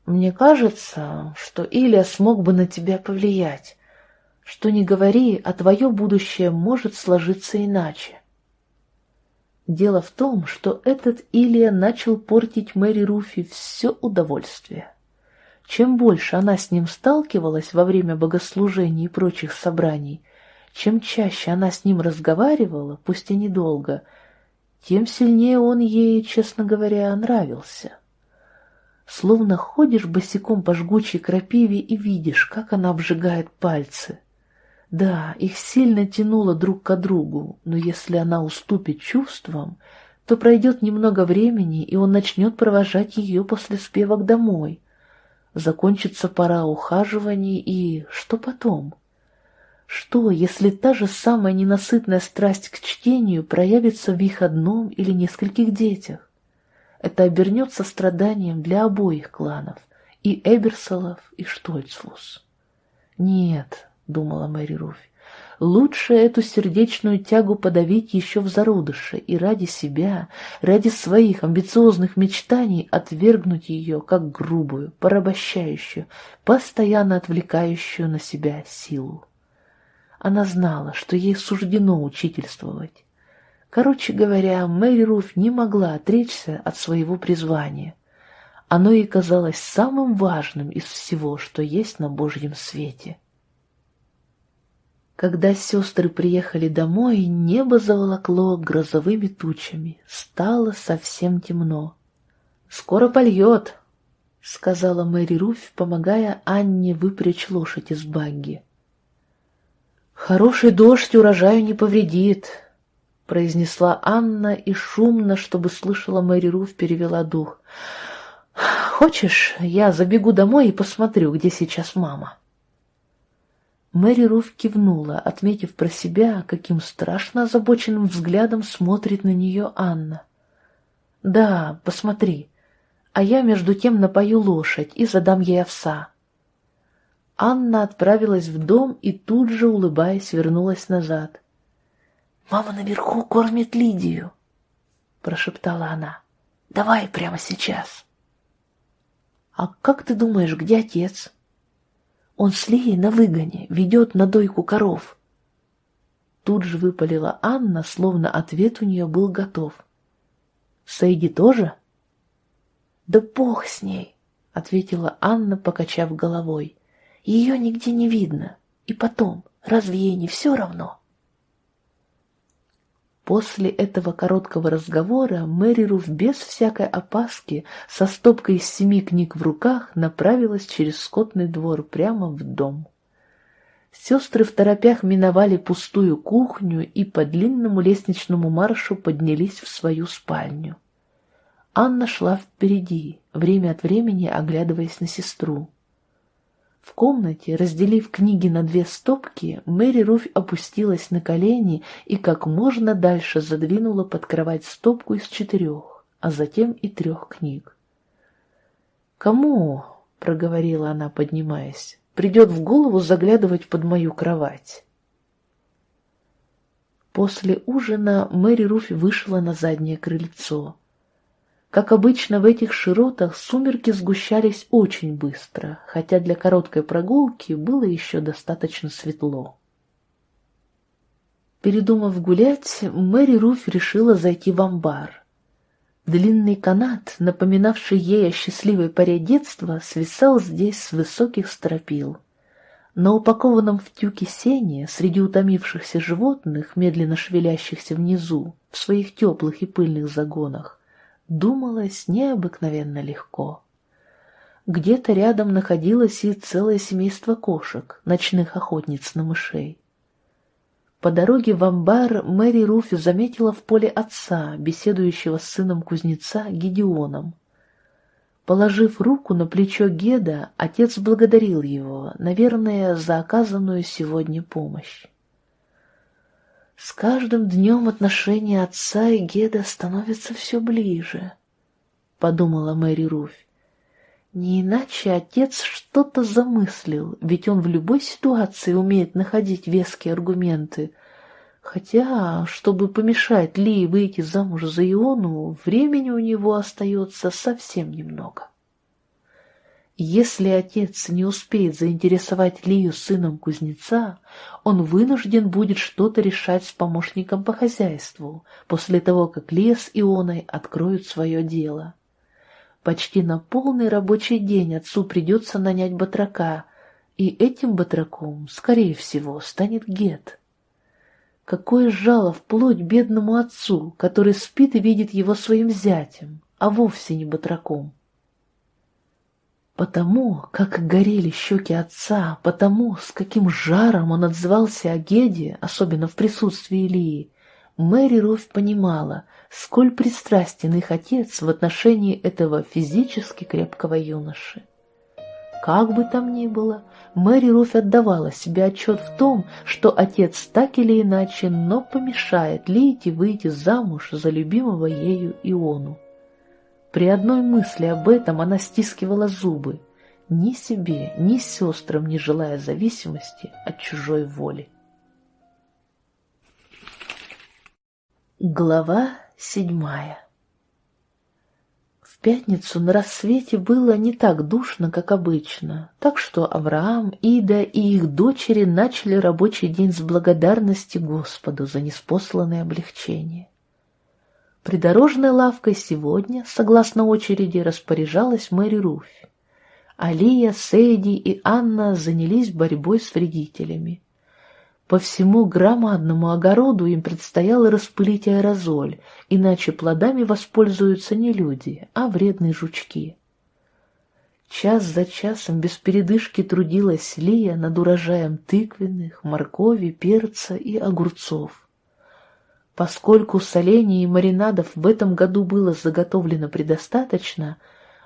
«Мне кажется, что Илья смог бы на тебя повлиять. Что не говори, а твое будущее может сложиться иначе. Дело в том, что этот Илья начал портить Мэри Руфи все удовольствие. Чем больше она с ним сталкивалась во время богослужений и прочих собраний, чем чаще она с ним разговаривала, пусть и недолго, тем сильнее он ей, честно говоря, нравился. Словно ходишь босиком по жгучей крапиве и видишь, как она обжигает пальцы, да, их сильно тянуло друг к другу, но если она уступит чувствам, то пройдет немного времени, и он начнет провожать ее после спевок домой. Закончится пора ухаживаний, и что потом? Что, если та же самая ненасытная страсть к чтению проявится в их одном или нескольких детях? Это обернется страданием для обоих кланов, и Эберсолов, и Штольцфус. Нет, — думала Мэри Руфь. Лучше эту сердечную тягу подавить еще в зародыше и ради себя, ради своих амбициозных мечтаний отвергнуть ее как грубую, порабощающую, постоянно отвлекающую на себя силу. Она знала, что ей суждено учительствовать. Короче говоря, Мэри Руф не могла отречься от своего призвания. Оно ей казалось самым важным из всего, что есть на Божьем свете. Когда сестры приехали домой, небо заволокло грозовыми тучами, стало совсем темно. «Скоро польет», — сказала Мэри Руфь, помогая Анне выпрячь лошадь из багги. «Хороший дождь урожаю не повредит», — произнесла Анна и шумно, чтобы слышала Мэри Руф, перевела дух. «Хочешь, я забегу домой и посмотрю, где сейчас мама?» Мэри Руф кивнула, отметив про себя, каким страшно озабоченным взглядом смотрит на нее Анна. «Да, посмотри, а я между тем напою лошадь и задам ей овса». Анна отправилась в дом и тут же, улыбаясь, вернулась назад. «Мама наверху кормит Лидию», — прошептала она. «Давай прямо сейчас». «А как ты думаешь, где отец?» Он с Лией на выгоне, ведет на дойку коров. Тут же выпалила Анна, словно ответ у нее был готов. Сейди тоже? Да бог с ней, ответила Анна, покачав головой. Ее нигде не видно. И потом, разве ей не все равно? После этого короткого разговора Мэри Руф без всякой опаски со стопкой из семи книг в руках направилась через скотный двор прямо в дом. Сестры в торопях миновали пустую кухню и по длинному лестничному маршу поднялись в свою спальню. Анна шла впереди, время от времени оглядываясь на сестру. В комнате, разделив книги на две стопки, Мэри Руфь опустилась на колени и как можно дальше задвинула под кровать стопку из четырех, а затем и трех книг. «Кому?» — проговорила она, поднимаясь. «Придет в голову заглядывать под мою кровать». После ужина Мэри Руфь вышла на заднее крыльцо. Как обычно в этих широтах сумерки сгущались очень быстро, хотя для короткой прогулки было еще достаточно светло. Передумав гулять, Мэри Руф решила зайти в амбар. Длинный канат, напоминавший ей о счастливой паре детства, свисал здесь с высоких стропил. На упакованном в тюке сене, среди утомившихся животных, медленно шевелящихся внизу, в своих теплых и пыльных загонах, думалось необыкновенно легко. Где-то рядом находилось и целое семейство кошек, ночных охотниц на мышей. По дороге в амбар Мэри Руфи заметила в поле отца, беседующего с сыном кузнеца Гедеоном. Положив руку на плечо Геда, отец благодарил его, наверное, за оказанную сегодня помощь. С каждым днем отношения отца и Геда становятся все ближе, — подумала Мэри Руфь. Не иначе отец что-то замыслил, ведь он в любой ситуации умеет находить веские аргументы. Хотя, чтобы помешать Ли выйти замуж за Иону, времени у него остается совсем немного. Если отец не успеет заинтересовать Лию сыном кузнеца, он вынужден будет что-то решать с помощником по хозяйству, после того, как Лия с Ионой откроют свое дело. Почти на полный рабочий день отцу придется нанять батрака, и этим батраком, скорее всего, станет Гет. Какое жало вплоть бедному отцу, который спит и видит его своим зятем, а вовсе не батраком. Потому, как горели щеки отца, потому, с каким жаром он отзывался о Геде, особенно в присутствии Илии, Мэри Руф понимала, сколь пристрастен их отец в отношении этого физически крепкого юноши. Как бы там ни было, Мэри Руф отдавала себе отчет в том, что отец так или иначе, но помешает Лейте выйти замуж за любимого ею Иону. При одной мысли об этом она стискивала зубы, ни себе, ни сестрам не желая зависимости от чужой воли. Глава седьмая В пятницу на рассвете было не так душно, как обычно, так что Авраам, Ида и их дочери начали рабочий день с благодарности Господу за неспосланное облегчение. Придорожной лавкой сегодня, согласно очереди, распоряжалась Мэри Руфь. Алия, Сейди и Анна занялись борьбой с вредителями. По всему громадному огороду им предстояло распылить аэрозоль, иначе плодами воспользуются не люди, а вредные жучки. Час за часом без передышки трудилась Лия над урожаем тыквенных, моркови, перца и огурцов. Поскольку солений и маринадов в этом году было заготовлено предостаточно,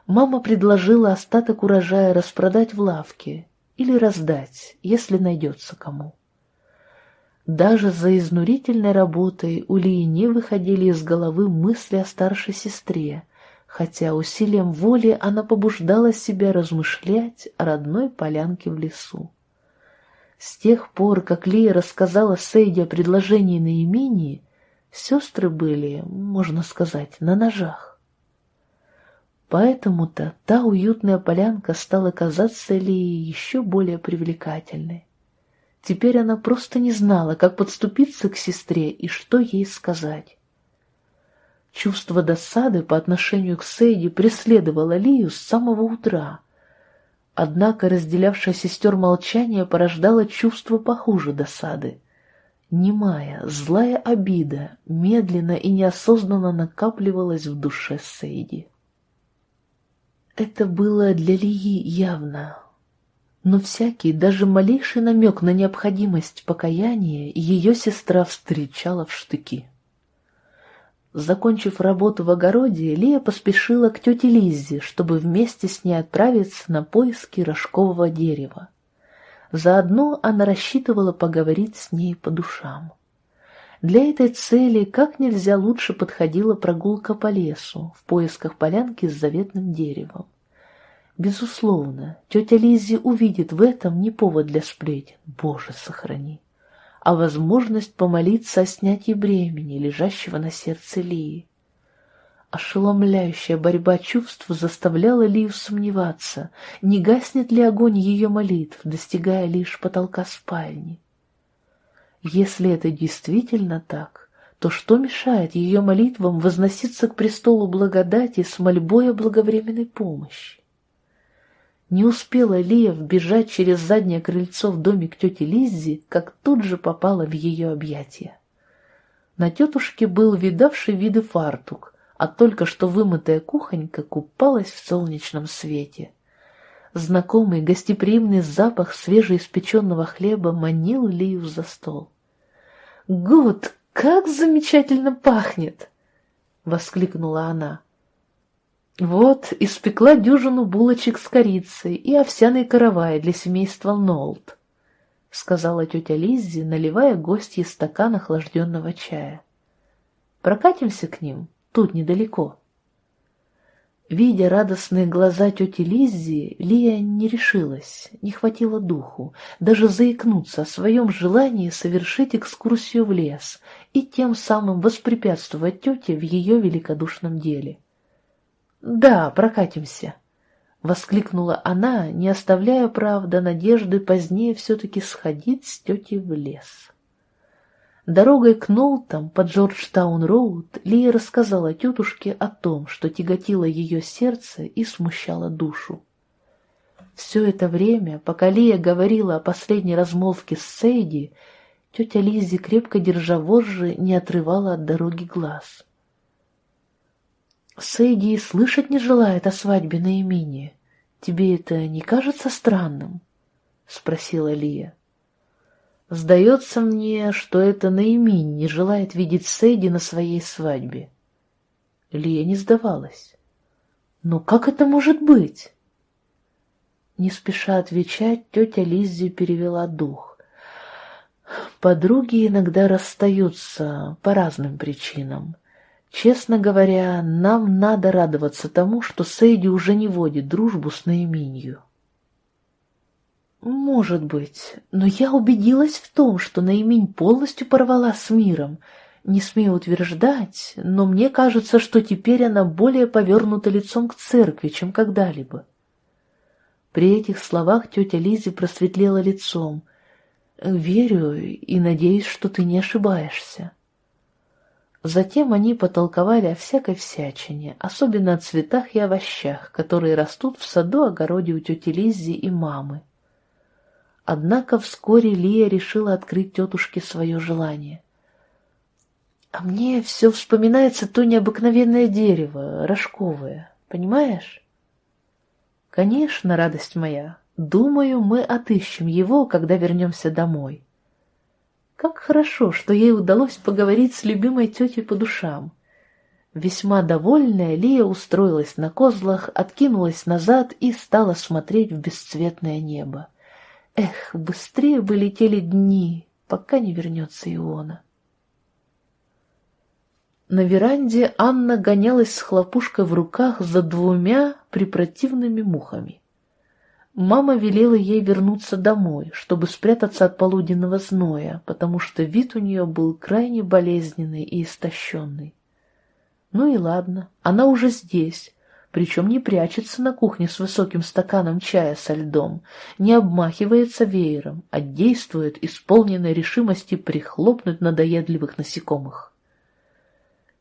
мама предложила остаток урожая распродать в лавке или раздать, если найдется кому. Даже за изнурительной работой у Лии не выходили из головы мысли о старшей сестре, хотя усилием воли она побуждала себя размышлять о родной полянке в лесу. С тех пор, как Лия рассказала Сейде о предложении на имении, сестры были, можно сказать, на ножах. Поэтому-то та уютная полянка стала казаться Лии еще более привлекательной. Теперь она просто не знала, как подступиться к сестре и что ей сказать. Чувство досады по отношению к Сейди преследовало Лию с самого утра. Однако разделявшее сестер молчание порождало чувство похуже досады. Немая, злая обида медленно и неосознанно накапливалась в душе Сейди. Это было для Лии явно, но всякий, даже малейший намек на необходимость покаяния ее сестра встречала в штыки. Закончив работу в огороде, Лия поспешила к тете Лиззе, чтобы вместе с ней отправиться на поиски рожкового дерева. Заодно она рассчитывала поговорить с ней по душам. Для этой цели как нельзя лучше подходила прогулка по лесу в поисках полянки с заветным деревом. Безусловно, тетя Лиззи увидит в этом не повод для сплетен, Боже, сохрани, а возможность помолиться о снятии бремени, лежащего на сердце Лии. Ошеломляющая борьба чувств заставляла Лию сомневаться, не гаснет ли огонь ее молитв, достигая лишь потолка спальни. Если это действительно так, то что мешает ее молитвам возноситься к престолу благодати с мольбой о благовременной помощи? Не успела Лия вбежать через заднее крыльцо в домик тети Лиззи, как тут же попала в ее объятия. На тетушке был видавший виды фартук, а только что вымытая кухонька купалась в солнечном свете. Знакомый гостеприимный запах свежеиспеченного хлеба манил Лию за стол. «Гуд, как замечательно пахнет!» — воскликнула она. «Вот, испекла дюжину булочек с корицей и овсяной каравай для семейства Нолт», — сказала тетя Лиззи, наливая гостье стакан охлажденного чая. «Прокатимся к ним, тут недалеко». Видя радостные глаза тети Лиззи, Лия не решилась, не хватило духу, даже заикнуться о своем желании совершить экскурсию в лес и тем самым воспрепятствовать тете в ее великодушном деле. «Да, прокатимся», — воскликнула она, не оставляя, правда, надежды позднее все-таки сходить с тетей в лес. Дорогой к Нолтам по Джорджтаун-Роуд Лия рассказала тетушке о том, что тяготило ее сердце и смущало душу. Все это время, пока Лия говорила о последней размолвке с Сейди, тетя Лиззи, крепко держа вожжи, не отрывала от дороги глаз. «Сейди слышать не желает о свадьбе на имени. Тебе это не кажется странным?» — спросила Лия. Сдается мне, что это Наиминь не желает видеть Сейди на своей свадьбе. Лия не сдавалась. Но как это может быть? Не спеша отвечать, тетя Лиззи перевела дух. Подруги иногда расстаются по разным причинам. Честно говоря, нам надо радоваться тому, что Сейди уже не водит дружбу с Наиминью. Может быть, но я убедилась в том, что Наимень полностью порвала с миром. Не смею утверждать, но мне кажется, что теперь она более повернута лицом к церкви, чем когда-либо. При этих словах тетя Лизи просветлела лицом. «Верю и надеюсь, что ты не ошибаешься». Затем они потолковали о всякой всячине, особенно о цветах и овощах, которые растут в саду-огороде у тети Лиззи и мамы. Однако вскоре Лия решила открыть тетушке свое желание. «А мне все вспоминается то необыкновенное дерево, рожковое, понимаешь?» «Конечно, радость моя. Думаю, мы отыщем его, когда вернемся домой». Как хорошо, что ей удалось поговорить с любимой тетей по душам. Весьма довольная, Лия устроилась на козлах, откинулась назад и стала смотреть в бесцветное небо. Эх, быстрее бы летели дни, пока не вернется Иона. На веранде Анна гонялась с хлопушкой в руках за двумя препротивными мухами. Мама велела ей вернуться домой, чтобы спрятаться от полуденного зноя, потому что вид у нее был крайне болезненный и истощенный. Ну и ладно, она уже здесь, причем не прячется на кухне с высоким стаканом чая со льдом, не обмахивается веером, а действует исполненной решимости прихлопнуть надоедливых насекомых.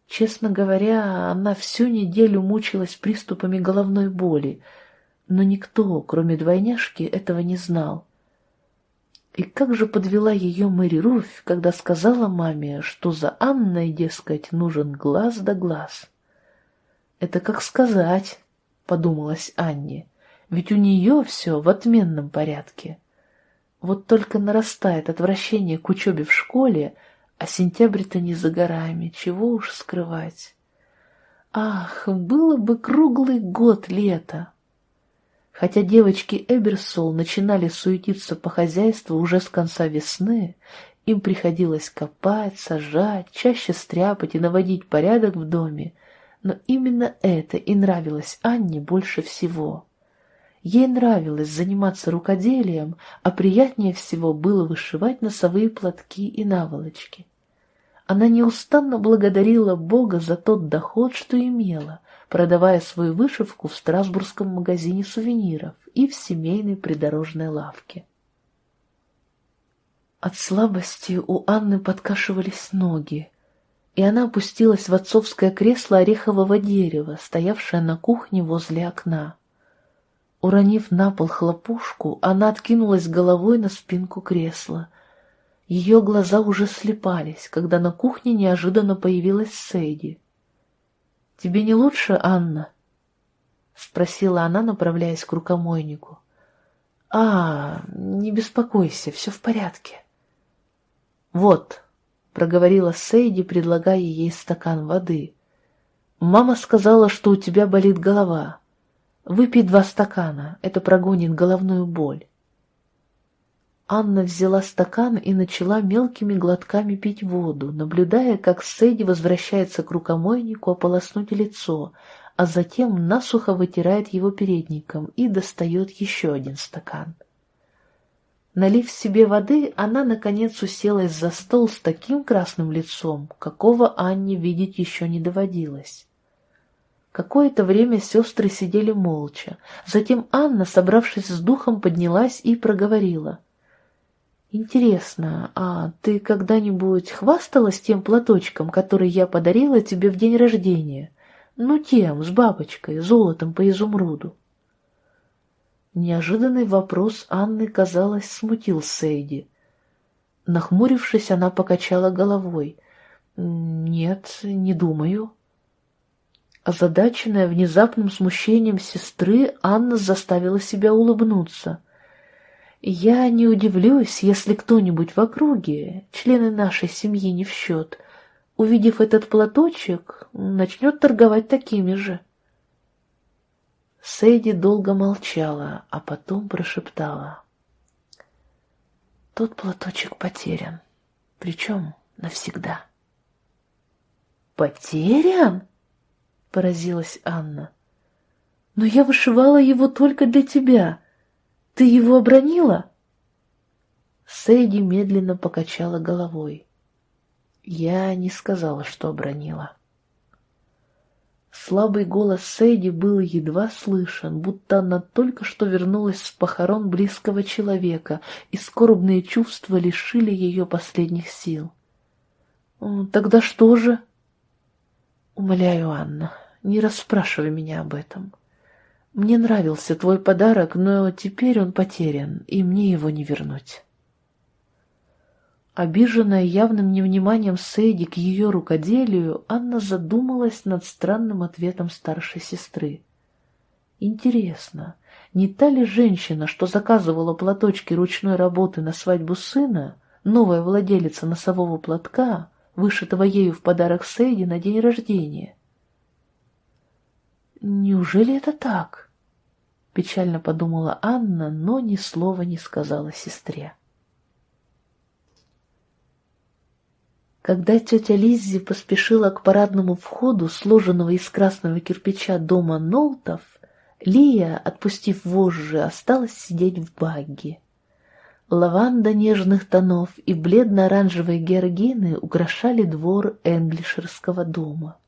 Честно говоря, она всю неделю мучилась приступами головной боли, но никто, кроме двойняшки, этого не знал. И как же подвела ее Мэри Руфь, когда сказала маме, что за Анной, дескать, нужен глаз да глаз. Это как сказать, подумалась Анне, ведь у нее все в отменном порядке. Вот только нарастает отвращение к учебе в школе, а сентябрь-то не за горами, чего уж скрывать. Ах, было бы круглый год лета! Хотя девочки Эберсол начинали суетиться по хозяйству уже с конца весны, им приходилось копать, сажать, чаще стряпать и наводить порядок в доме, но именно это и нравилось Анне больше всего. Ей нравилось заниматься рукоделием, а приятнее всего было вышивать носовые платки и наволочки. Она неустанно благодарила Бога за тот доход, что имела, продавая свою вышивку в Страсбургском магазине сувениров и в семейной придорожной лавке. От слабости у Анны подкашивались ноги, и она опустилась в отцовское кресло орехового дерева, стоявшее на кухне возле окна. Уронив на пол хлопушку, она откинулась головой на спинку кресла. Ее глаза уже слепались, когда на кухне неожиданно появилась Сейди. «Тебе не лучше, Анна?» — спросила она, направляясь к рукомойнику. «А, не беспокойся, все в порядке». «Вот», — проговорила Сейди, предлагая ей стакан воды. «Мама сказала, что у тебя болит голова. Выпей два стакана, это прогонит головную боль». Анна взяла стакан и начала мелкими глотками пить воду, наблюдая, как Сэдди возвращается к рукомойнику ополоснуть лицо, а затем насухо вытирает его передником и достает еще один стакан. Налив себе воды, она, наконец, уселась за стол с таким красным лицом, какого Анне видеть еще не доводилось. Какое-то время сестры сидели молча. Затем Анна, собравшись с духом, поднялась и проговорила. «Интересно, а ты когда-нибудь хвасталась тем платочком, который я подарила тебе в день рождения? Ну, тем, с бабочкой, золотом по изумруду?» Неожиданный вопрос Анны, казалось, смутил Сейди. Нахмурившись, она покачала головой. «Нет, не думаю». Озадаченная внезапным смущением сестры, Анна заставила себя улыбнуться. «Я не удивлюсь, если кто-нибудь в округе, члены нашей семьи не в счет, увидев этот платочек, начнет торговать такими же». Сэйди долго молчала, а потом прошептала. «Тот платочек потерян, причем навсегда». «Потерян?» — поразилась Анна. «Но я вышивала его только для тебя. Ты его обронила?» Сэйди медленно покачала головой. Я не сказала, что обронила. Слабый голос Сэйди был едва слышен, будто она только что вернулась с похорон близкого человека, и скорбные чувства лишили ее последних сил. «Тогда что же?» «Умоляю, Анна, не расспрашивай меня об этом. Мне нравился твой подарок, но теперь он потерян, и мне его не вернуть». Обиженная явным невниманием Сэйди к ее рукоделию, Анна задумалась над странным ответом старшей сестры. Интересно, не та ли женщина, что заказывала платочки ручной работы на свадьбу сына, новая владелица носового платка, вышитого ею в подарок Сэйди на день рождения? «Неужели это так?» — печально подумала Анна, но ни слова не сказала сестре. Когда тетя Лиззи поспешила к парадному входу, сложенного из красного кирпича дома Нолтов, Лия, отпустив вожжи, осталась сидеть в багге. Лаванда нежных тонов и бледно-оранжевые георгины украшали двор Энглишерского дома.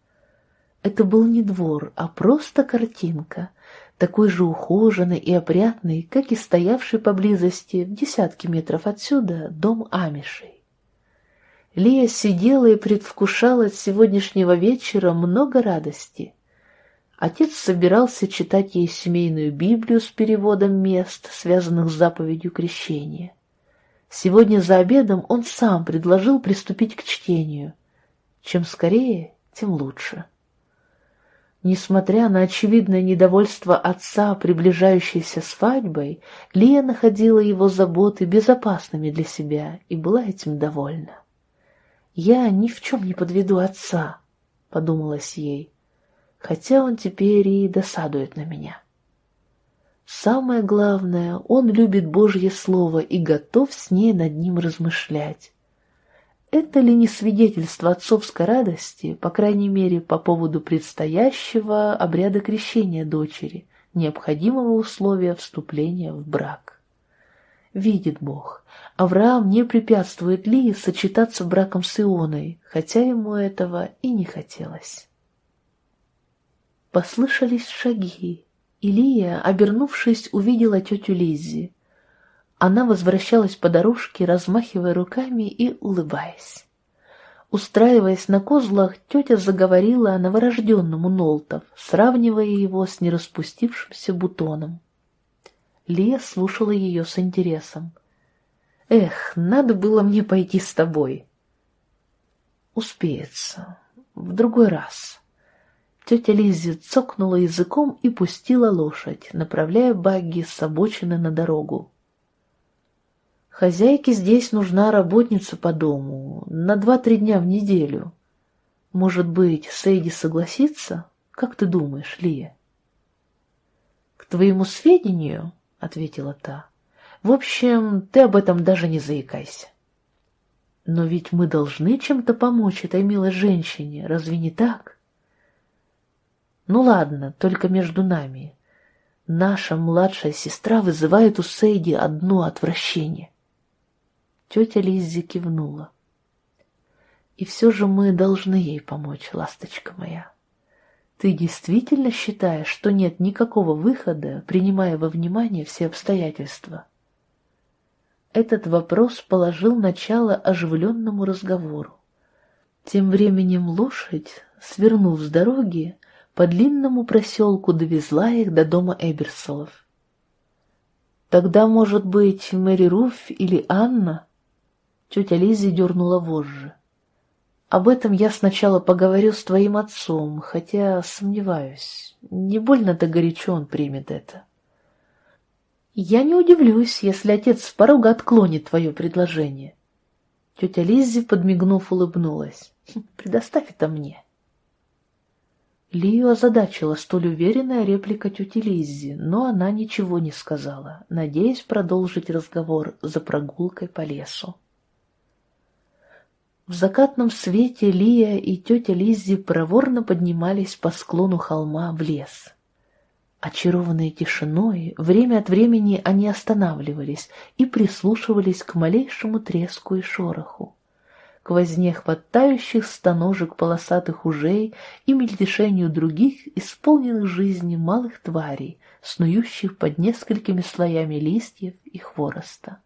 Это был не двор, а просто картинка, такой же ухоженный и опрятный, как и стоявший поблизости, в десятки метров отсюда, дом Амишей. Лия сидела и предвкушала от сегодняшнего вечера много радости. Отец собирался читать ей семейную Библию с переводом мест, связанных с заповедью крещения. Сегодня за обедом он сам предложил приступить к чтению. Чем скорее, тем лучше. Несмотря на очевидное недовольство отца, приближающейся свадьбой, Лия находила его заботы безопасными для себя и была этим довольна. «Я ни в чем не подведу отца», — подумалось ей, хотя он теперь и досадует на меня. Самое главное, он любит Божье Слово и готов с ней над ним размышлять. Это ли не свидетельство отцовской радости, по крайней мере, по поводу предстоящего обряда крещения дочери, необходимого условия вступления в брак? Видит Бог, Авраам не препятствует Лии сочетаться браком с Ионой, хотя ему этого и не хотелось. Послышались шаги, и Лия, обернувшись, увидела тетю Лиззи. Она возвращалась по дорожке, размахивая руками и улыбаясь. Устраиваясь на козлах, тетя заговорила о новорожденном у Нолтов, сравнивая его с нераспустившимся бутоном. Лия слушала ее с интересом. «Эх, надо было мне пойти с тобой». «Успеется. В другой раз». Тетя Лиззи цокнула языком и пустила лошадь, направляя багги с обочины на дорогу. Хозяйке здесь нужна работница по дому на два-три дня в неделю. Может быть, Сейди согласится? Как ты думаешь, Лия? К твоему сведению, — ответила та, — в общем, ты об этом даже не заикайся. Но ведь мы должны чем-то помочь этой милой женщине, разве не так? Ну ладно, только между нами. Наша младшая сестра вызывает у Сейди одно отвращение. Тетя Лиззи кивнула. И все же мы должны ей помочь, ласточка моя. Ты действительно считаешь, что нет никакого выхода, принимая во внимание все обстоятельства? Этот вопрос положил начало оживленному разговору. Тем временем лошадь, свернув с дороги, по длинному проселку довезла их до дома Эберсолов. Тогда, может быть, Мэри Руф или Анна Тетя Лиззи дернула вожжи. Об этом я сначала поговорю с твоим отцом, хотя сомневаюсь. Не больно-то горячо он примет это. Я не удивлюсь, если отец с порога отклонит твое предложение. Тетя Лиззи, подмигнув, улыбнулась. «Хм, предоставь это мне. Лию озадачила столь уверенная реплика тети Лиззи, но она ничего не сказала, надеясь продолжить разговор за прогулкой по лесу. В закатном свете Лия и тетя Лиззи проворно поднимались по склону холма в лес. Очарованные тишиной, время от времени они останавливались и прислушивались к малейшему треску и шороху, к возне хватающих станожек полосатых ужей и мельтешению других, исполненных жизни малых тварей, снующих под несколькими слоями листьев и хвороста.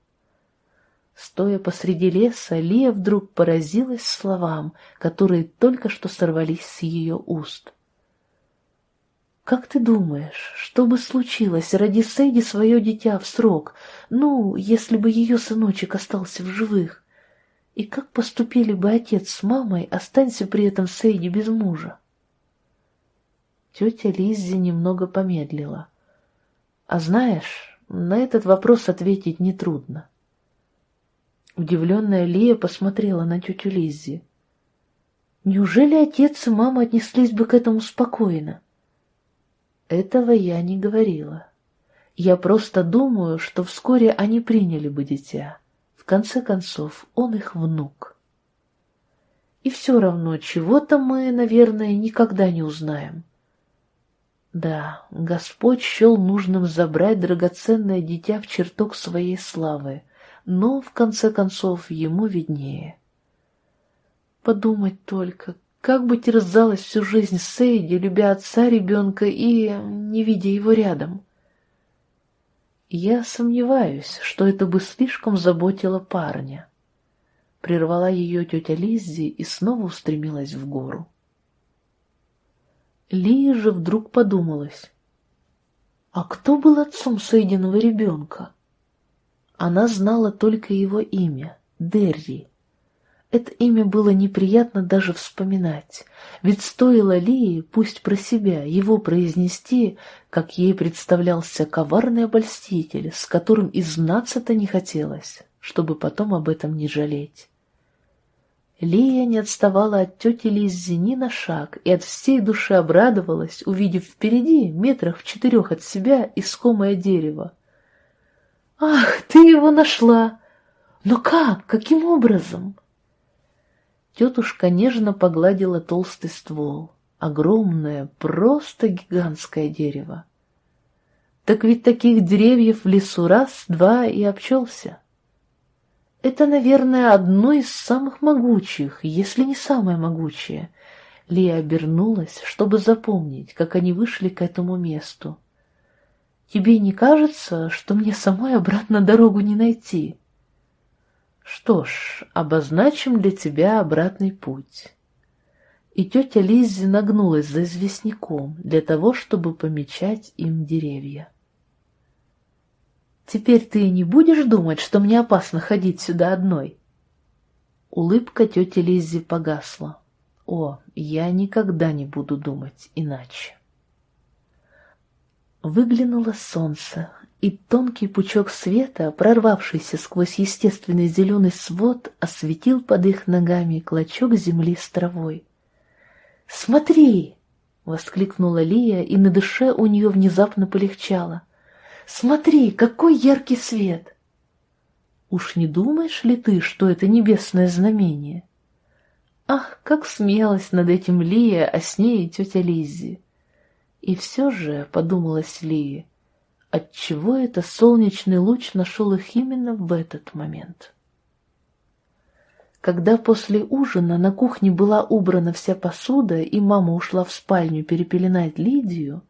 Стоя посреди леса, Лия вдруг поразилась словам, которые только что сорвались с ее уст. «Как ты думаешь, что бы случилось, ради Сейди свое дитя в срок, ну, если бы ее сыночек остался в живых? И как поступили бы отец с мамой, останься при этом Сейди без мужа?» Тетя Лиззи немного помедлила. «А знаешь, на этот вопрос ответить нетрудно. Удивленная Лия посмотрела на тетю Лиззи. Неужели отец и мама отнеслись бы к этому спокойно? Этого я не говорила. Я просто думаю, что вскоре они приняли бы дитя. В конце концов, он их внук. И все равно чего-то мы, наверное, никогда не узнаем. Да, Господь счел нужным забрать драгоценное дитя в чертог своей славы — но, в конце концов, ему виднее. Подумать только, как бы терзалась всю жизнь Сейди, любя отца ребенка и не видя его рядом. Я сомневаюсь, что это бы слишком заботило парня. Прервала ее тетя Лиззи и снова устремилась в гору. Ли же вдруг подумалась. А кто был отцом Сейдиного ребенка? Она знала только его имя — Дерри. Это имя было неприятно даже вспоминать, ведь стоило Лии, пусть про себя, его произнести, как ей представлялся коварный обольститель, с которым и знаться-то не хотелось, чтобы потом об этом не жалеть. Лия не отставала от тети Лиззи ни на шаг и от всей души обрадовалась, увидев впереди, метрах в четырех от себя, искомое дерево. «Ах, ты его нашла! Но как? Каким образом?» Тетушка нежно погладила толстый ствол. Огромное, просто гигантское дерево. Так ведь таких деревьев в лесу раз, два и обчелся. Это, наверное, одно из самых могучих, если не самое могучее. Лия обернулась, чтобы запомнить, как они вышли к этому месту. Тебе не кажется, что мне самой обратно дорогу не найти? Что ж, обозначим для тебя обратный путь. И тетя Лиззи нагнулась за известняком для того, чтобы помечать им деревья. Теперь ты не будешь думать, что мне опасно ходить сюда одной?» Улыбка тети Лиззи погасла. «О, я никогда не буду думать иначе». Выглянуло солнце, и тонкий пучок света, прорвавшийся сквозь естественный зеленый свод, осветил под их ногами клочок земли с травой. «Смотри!» — воскликнула Лия, и на душе у нее внезапно полегчало. «Смотри, какой яркий свет!» «Уж не думаешь ли ты, что это небесное знамение?» Ах, как смелась над этим Лия, а с ней и тетя Лиззи. И все же, — подумалась Лия, — отчего это солнечный луч нашел их именно в этот момент? Когда после ужина на кухне была убрана вся посуда, и мама ушла в спальню перепеленать Лидию,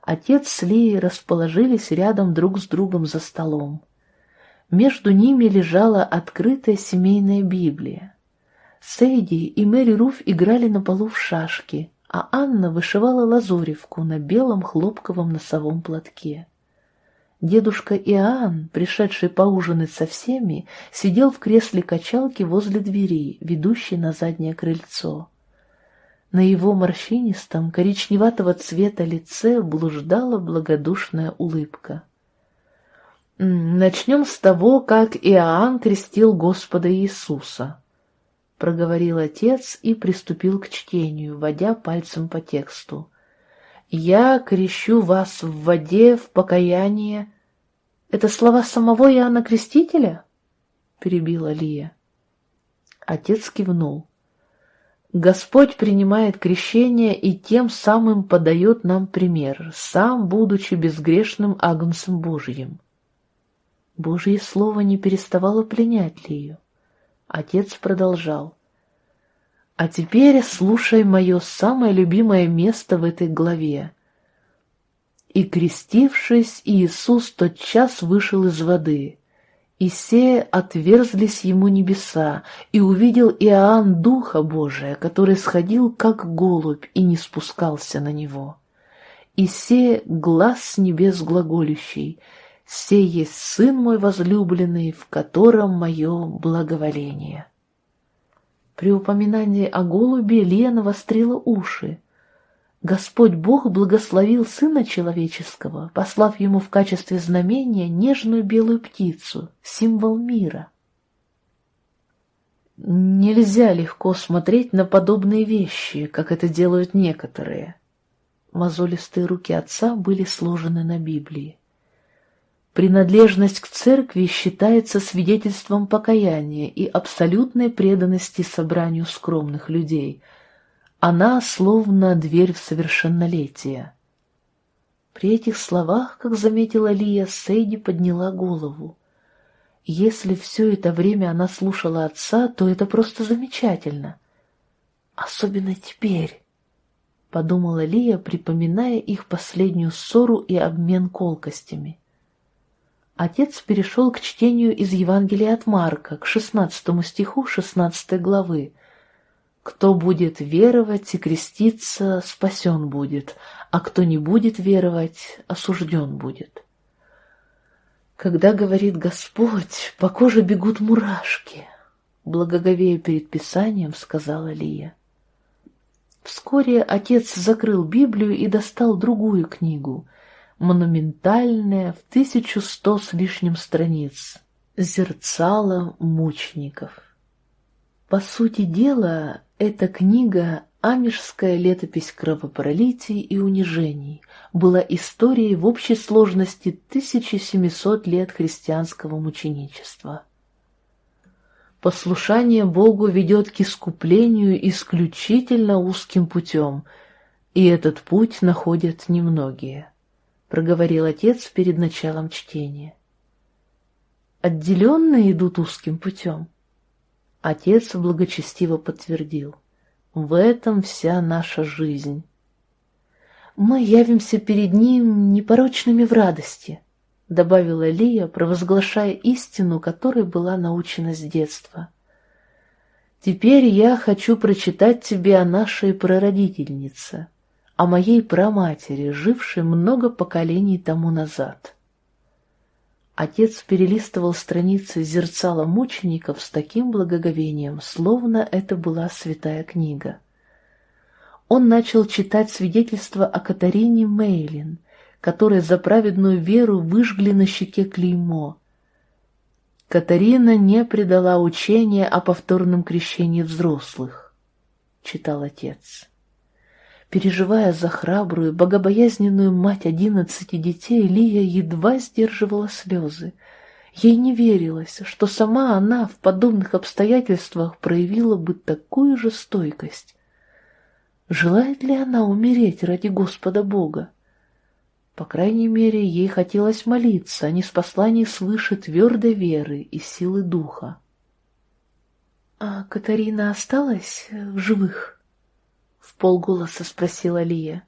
отец с Лией расположились рядом друг с другом за столом. Между ними лежала открытая семейная Библия. Сейди и Мэри Руф играли на полу в шашки, а Анна вышивала лазуревку на белом хлопковом носовом платке. Дедушка Иоанн, пришедший поужинать со всеми, сидел в кресле качалки возле двери, ведущей на заднее крыльцо. На его морщинистом, коричневатого цвета лице блуждала благодушная улыбка. «Начнем с того, как Иоанн крестил Господа Иисуса», — проговорил отец и приступил к чтению, водя пальцем по тексту. «Я крещу вас в воде в покаяние». «Это слова самого Иоанна Крестителя?» — перебила Лия. Отец кивнул. Господь принимает крещение и тем самым подает нам пример, сам будучи безгрешным агнцем Божьим. Божье слово не переставало пленять Лию. Отец продолжал. «А теперь слушай мое самое любимое место в этой главе. И, крестившись, Иисус тотчас вышел из воды, и се отверзлись ему небеса, и увидел Иоанн Духа Божия, который сходил, как голубь, и не спускался на него. И се глаз с небес глаголющий — «Сей есть Сын мой возлюбленный, в котором мое благоволение». При упоминании о голубе Лия навострила уши. Господь Бог благословил Сына Человеческого, послав ему в качестве знамения нежную белую птицу, символ мира. Нельзя легко смотреть на подобные вещи, как это делают некоторые. Мозолистые руки отца были сложены на Библии. Принадлежность к церкви считается свидетельством покаяния и абсолютной преданности собранию скромных людей. Она словно дверь в совершеннолетие. При этих словах, как заметила Лия, Сейди подняла голову. Если все это время она слушала отца, то это просто замечательно. Особенно теперь, — подумала Лия, припоминая их последнюю ссору и обмен колкостями. Отец перешел к чтению из Евангелия от Марка, к шестнадцатому стиху шестнадцатой главы. «Кто будет веровать и креститься, спасен будет, а кто не будет веровать, осужден будет». Когда говорит Господь, по коже бегут мурашки, благоговея перед Писанием, сказала Лия. Вскоре отец закрыл Библию и достал другую книгу — монументальная в тысячу сто с лишним страниц, зерцало мучеников. По сути дела, эта книга Амишская летопись кровопролитий и унижений была историей в общей сложности 1700 лет христианского мученичества. Послушание Богу ведет к искуплению исключительно узким путем, и этот путь находят немногие проговорил отец перед началом чтения. Отделенные идут узким путем. Отец благочестиво подтвердил. В этом вся наша жизнь. Мы явимся перед ним непорочными в радости, добавила Лия, провозглашая истину, которой была научена с детства. Теперь я хочу прочитать тебе о нашей прародительнице, о моей праматери, жившей много поколений тому назад. Отец перелистывал страницы зерцала мучеников с таким благоговением, словно это была святая книга. Он начал читать свидетельство о Катарине Мейлин, которой за праведную веру выжгли на щеке клеймо. «Катарина не предала учения о повторном крещении взрослых», — читал отец. Переживая за храбрую, богобоязненную мать одиннадцати детей, Лия едва сдерживала слезы. Ей не верилось, что сама она в подобных обстоятельствах проявила бы такую же стойкость. Желает ли она умереть ради Господа Бога? По крайней мере, ей хотелось молиться, а не с посланий свыше твердой веры и силы духа. — А Катарина осталась в живых? В полголоса спросила Лия.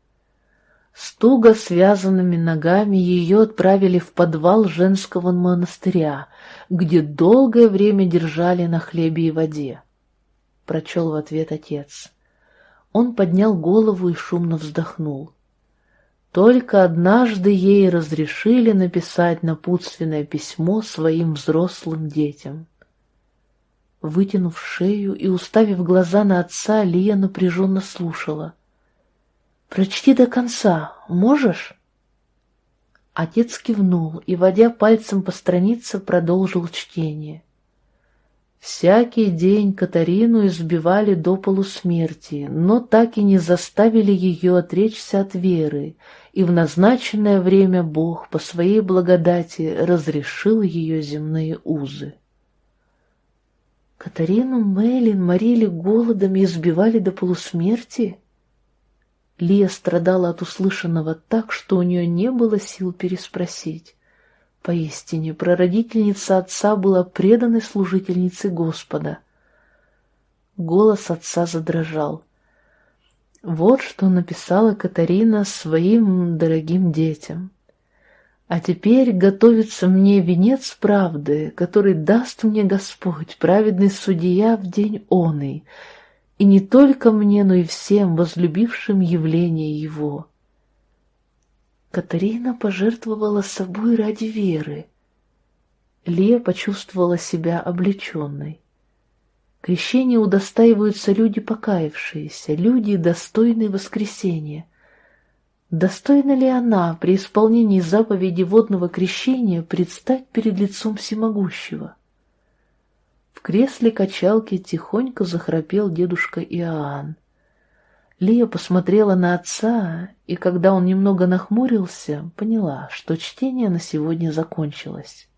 С туго связанными ногами ее отправили в подвал женского монастыря, где долгое время держали на хлебе и воде. Прочел в ответ отец. Он поднял голову и шумно вздохнул. Только однажды ей разрешили написать напутственное письмо своим взрослым детям. Вытянув шею и уставив глаза на отца, Лия напряженно слушала. «Прочти до конца. Можешь?» Отец кивнул и, водя пальцем по странице, продолжил чтение. Всякий день Катарину избивали до полусмерти, но так и не заставили ее отречься от веры, и в назначенное время Бог по своей благодати разрешил ее земные узы. Катарину Мейлин морили голодом и избивали до полусмерти? Лия страдала от услышанного так, что у нее не было сил переспросить. Поистине, прародительница отца была преданной служительницей Господа. Голос отца задрожал. Вот что написала Катарина своим дорогим детям. А теперь готовится мне венец правды, который даст мне Господь, праведный судья, в день оный, и не только мне, но и всем, возлюбившим явление Его. Катарина пожертвовала собой ради веры. Лия почувствовала себя облеченной. Крещение удостаиваются люди покаявшиеся, люди, достойные воскресения — Достойна ли она при исполнении заповеди водного крещения предстать перед лицом всемогущего? В кресле качалки тихонько захрапел дедушка Иоанн. Лия посмотрела на отца, и когда он немного нахмурился, поняла, что чтение на сегодня закончилось.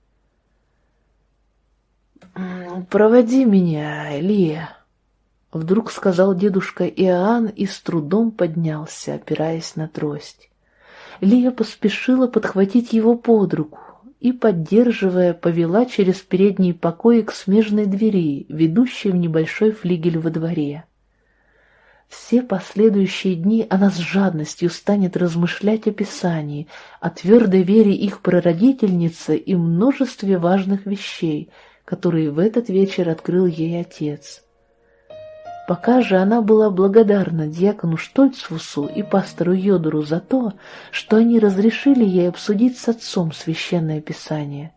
«Проводи меня, Лия», Вдруг сказал дедушка Иоанн и с трудом поднялся, опираясь на трость. Лия поспешила подхватить его под руку и, поддерживая, повела через передний покои к смежной двери, ведущей в небольшой флигель во дворе. Все последующие дни она с жадностью станет размышлять о Писании, о твердой вере их прародительницы и множестве важных вещей, которые в этот вечер открыл ей отец. Пока же она была благодарна дьякону Штольцвусу и пастору Йодору за то, что они разрешили ей обсудить с отцом священное писание.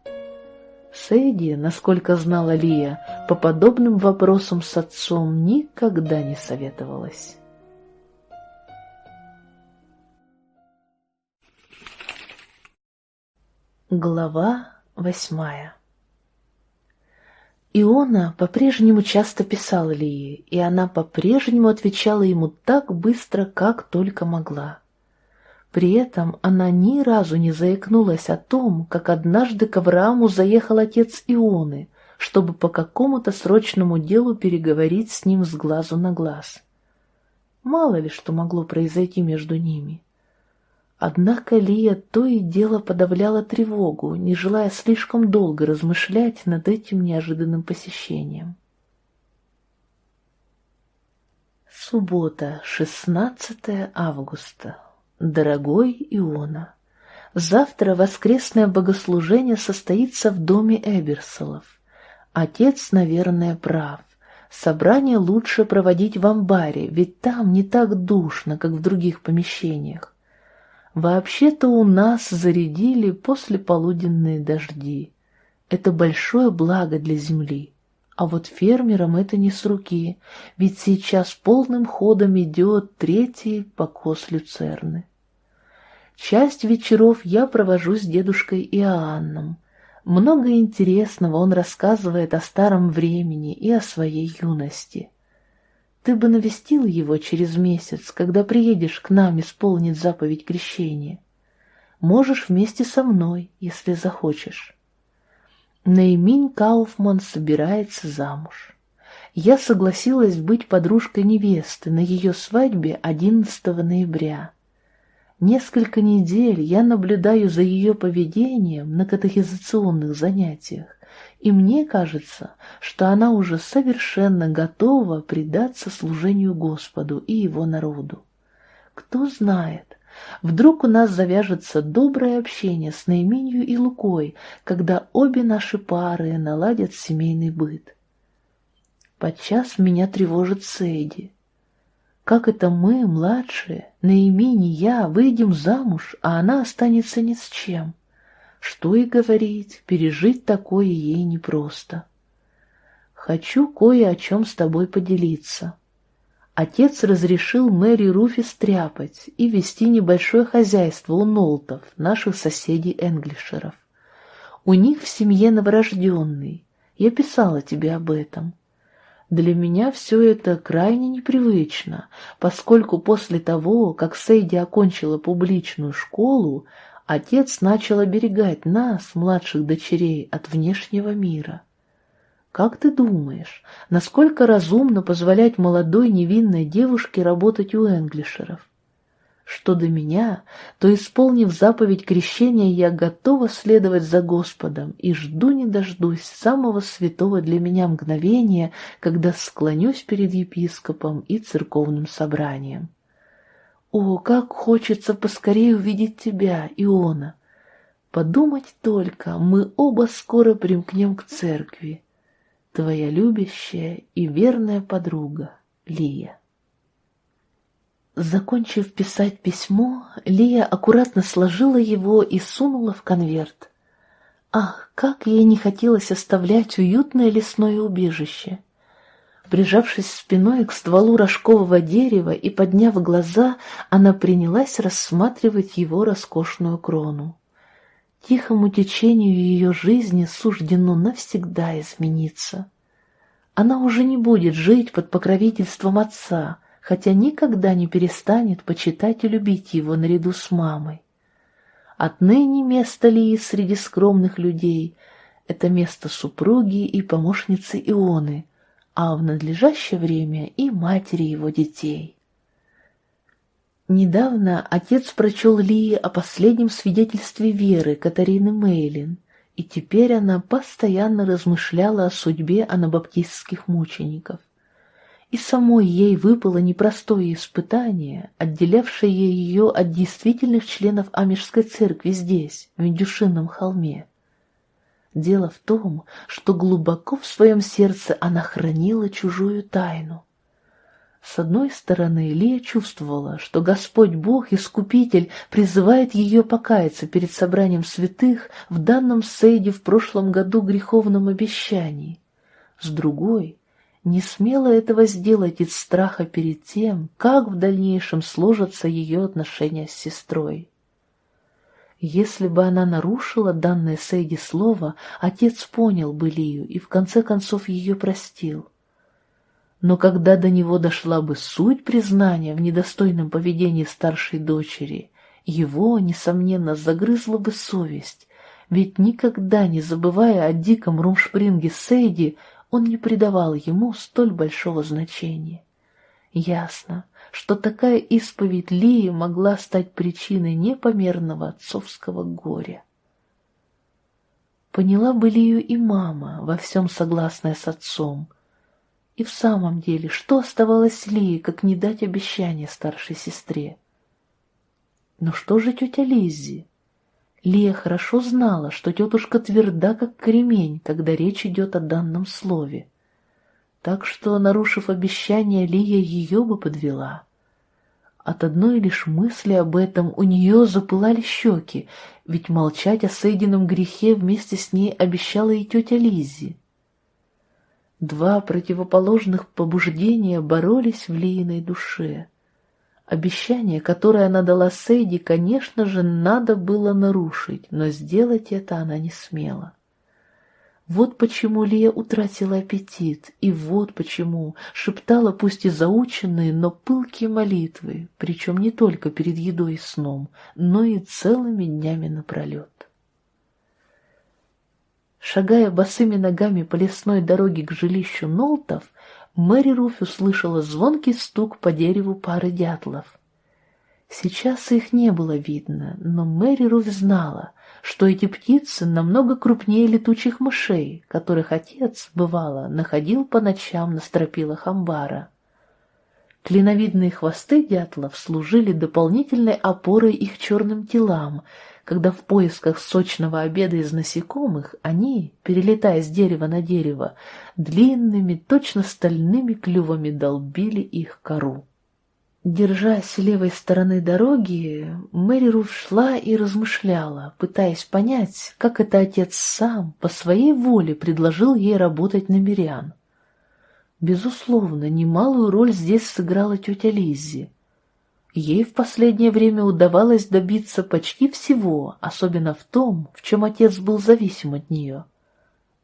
Сэдди, насколько знала Лия, по подобным вопросам с отцом никогда не советовалась. Глава восьмая Иона по-прежнему часто писала Лии, и она по-прежнему отвечала ему так быстро, как только могла. При этом она ни разу не заикнулась о том, как однажды к Аврааму заехал отец Ионы, чтобы по какому-то срочному делу переговорить с ним с глазу на глаз. Мало ли что могло произойти между ними. Однако Лия то и дело подавляла тревогу, не желая слишком долго размышлять над этим неожиданным посещением. Суббота, 16 августа. Дорогой Иона, завтра воскресное богослужение состоится в доме Эберсолов. Отец, наверное, прав. Собрание лучше проводить в амбаре, ведь там не так душно, как в других помещениях. Вообще-то у нас зарядили послеполуденные дожди. Это большое благо для земли. А вот фермерам это не с руки, ведь сейчас полным ходом идет третий покос люцерны. Часть вечеров я провожу с дедушкой Иоанном. Много интересного он рассказывает о старом времени и о своей юности. Ты бы навестил его через месяц, когда приедешь к нам исполнить заповедь крещения. Можешь вместе со мной, если захочешь. Наимин Кауфман собирается замуж. Я согласилась быть подружкой невесты на ее свадьбе 11 ноября. Несколько недель я наблюдаю за ее поведением на катехизационных занятиях, и мне кажется, что она уже совершенно готова предаться служению Господу и Его народу. Кто знает, вдруг у нас завяжется доброе общение с Наименью и Лукой, когда обе наши пары наладят семейный быт. Подчас меня тревожит Сейди. Как это мы, младшие, Наимень и я, выйдем замуж, а она останется ни с чем? Что и говорить, пережить такое ей непросто. Хочу кое о чем с тобой поделиться. Отец разрешил Мэри Руфи стряпать и вести небольшое хозяйство у Нолтов, наших соседей Энглишеров. У них в семье новорожденный. Я писала тебе об этом. Для меня все это крайне непривычно, поскольку после того, как Сейди окончила публичную школу, отец начал оберегать нас, младших дочерей, от внешнего мира. Как ты думаешь, насколько разумно позволять молодой невинной девушке работать у Энглишеров? Что до меня, то, исполнив заповедь крещения, я готова следовать за Господом и жду не дождусь самого святого для меня мгновения, когда склонюсь перед епископом и церковным собранием. О, как хочется поскорее увидеть тебя, Иона! Подумать только, мы оба скоро примкнем к церкви. Твоя любящая и верная подруга Лия. Закончив писать письмо, Лия аккуратно сложила его и сунула в конверт. Ах, как ей не хотелось оставлять уютное лесное убежище! Прижавшись спиной к стволу рожкового дерева и подняв глаза, она принялась рассматривать его роскошную крону. Тихому течению ее жизни суждено навсегда измениться. Она уже не будет жить под покровительством отца — хотя никогда не перестанет почитать и любить его наряду с мамой. Отныне место Лии среди скромных людей — это место супруги и помощницы Ионы, а в надлежащее время и матери его детей. Недавно отец прочел Лии о последнем свидетельстве веры Катарины Мейлин, и теперь она постоянно размышляла о судьбе анабаптистских мучеников и самой ей выпало непростое испытание, отделявшее ее от действительных членов Амежской церкви здесь, в Индюшином холме. Дело в том, что глубоко в своем сердце она хранила чужую тайну. С одной стороны, Лия чувствовала, что Господь Бог, Искупитель, призывает ее покаяться перед собранием святых в данном Сейде в прошлом году греховном обещании. С другой, не смела этого сделать из страха перед тем, как в дальнейшем сложатся ее отношения с сестрой. Если бы она нарушила данное Сейди слово, отец понял бы Лию и в конце концов ее простил. Но когда до него дошла бы суть признания в недостойном поведении старшей дочери, его, несомненно, загрызла бы совесть, ведь никогда не забывая о диком румшпринге Сейди, он не придавал ему столь большого значения. Ясно, что такая исповедь Лии могла стать причиной непомерного отцовского горя. Поняла бы Лию и мама, во всем согласная с отцом. И в самом деле, что оставалось Лии, как не дать обещание старшей сестре? Но что же тетя Лиззи? Лия хорошо знала, что тетушка тверда, как кремень, когда речь идет о данном слове. Так что, нарушив обещание, Лия ее бы подвела. От одной лишь мысли об этом у нее запылали щеки, ведь молчать о Сейдином грехе вместе с ней обещала и тетя Лиззи. Два противоположных побуждения боролись в Лииной душе. Обещание, которое она дала Сейди, конечно же, надо было нарушить, но сделать это она не смела. Вот почему Лия утратила аппетит, и вот почему шептала пусть и заученные, но пылкие молитвы, причем не только перед едой и сном, но и целыми днями напролет. Шагая босыми ногами по лесной дороге к жилищу Нолтов, Мэри Руф услышала звонкий стук по дереву пары дятлов. Сейчас их не было видно, но Мэри Руф знала — что эти птицы намного крупнее летучих мышей, которых отец, бывало, находил по ночам на стропилах амбара. Клиновидные хвосты дятлов служили дополнительной опорой их черным телам, когда в поисках сочного обеда из насекомых они, перелетая с дерева на дерево, длинными, точно стальными клювами долбили их кору. Держась левой стороны дороги, Мэри Руф шла и размышляла, пытаясь понять, как это отец сам по своей воле предложил ей работать на Мириан. Безусловно, немалую роль здесь сыграла тетя Лиззи. Ей в последнее время удавалось добиться почти всего, особенно в том, в чем отец был зависим от нее.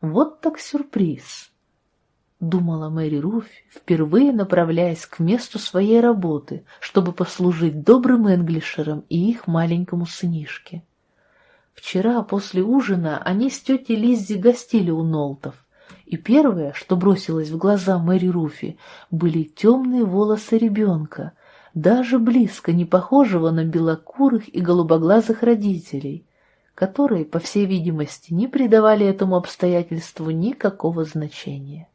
Вот так сюрприз. — думала Мэри Руфь, впервые направляясь к месту своей работы, чтобы послужить добрым Энглишерам и их маленькому сынишке. Вчера после ужина они с тетей Лиззи гостили у Нолтов, и первое, что бросилось в глаза Мэри Руфи, были темные волосы ребенка, даже близко не похожего на белокурых и голубоглазых родителей, которые, по всей видимости, не придавали этому обстоятельству никакого значения.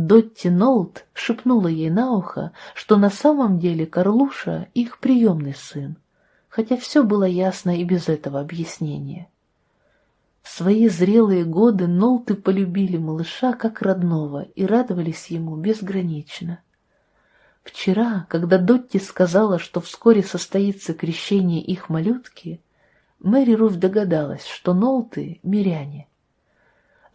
Дотти Нолт шепнула ей на ухо, что на самом деле Карлуша — их приемный сын, хотя все было ясно и без этого объяснения. В свои зрелые годы Нолты полюбили малыша как родного и радовались ему безгранично. Вчера, когда Дотти сказала, что вскоре состоится крещение их малютки, Мэри Руф догадалась, что Нолты — миряне.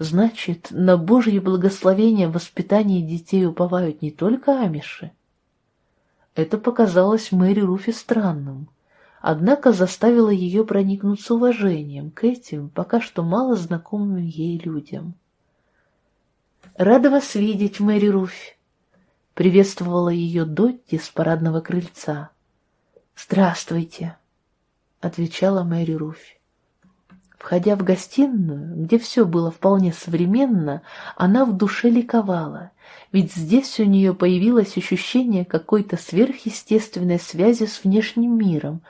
Значит, на Божье благословение в воспитании детей уповают не только амиши. Это показалось Мэри Руфи странным, однако заставило ее проникнуться уважением к этим пока что мало знакомым ей людям. «Рада вас видеть, Мэри Руфь!» — приветствовала ее Дотти с парадного крыльца. «Здравствуйте!» — отвечала Мэри Руфь. Входя в гостиную, где все было вполне современно, она в душе ликовала, ведь здесь у нее появилось ощущение какой-то сверхъестественной связи с внешним миром,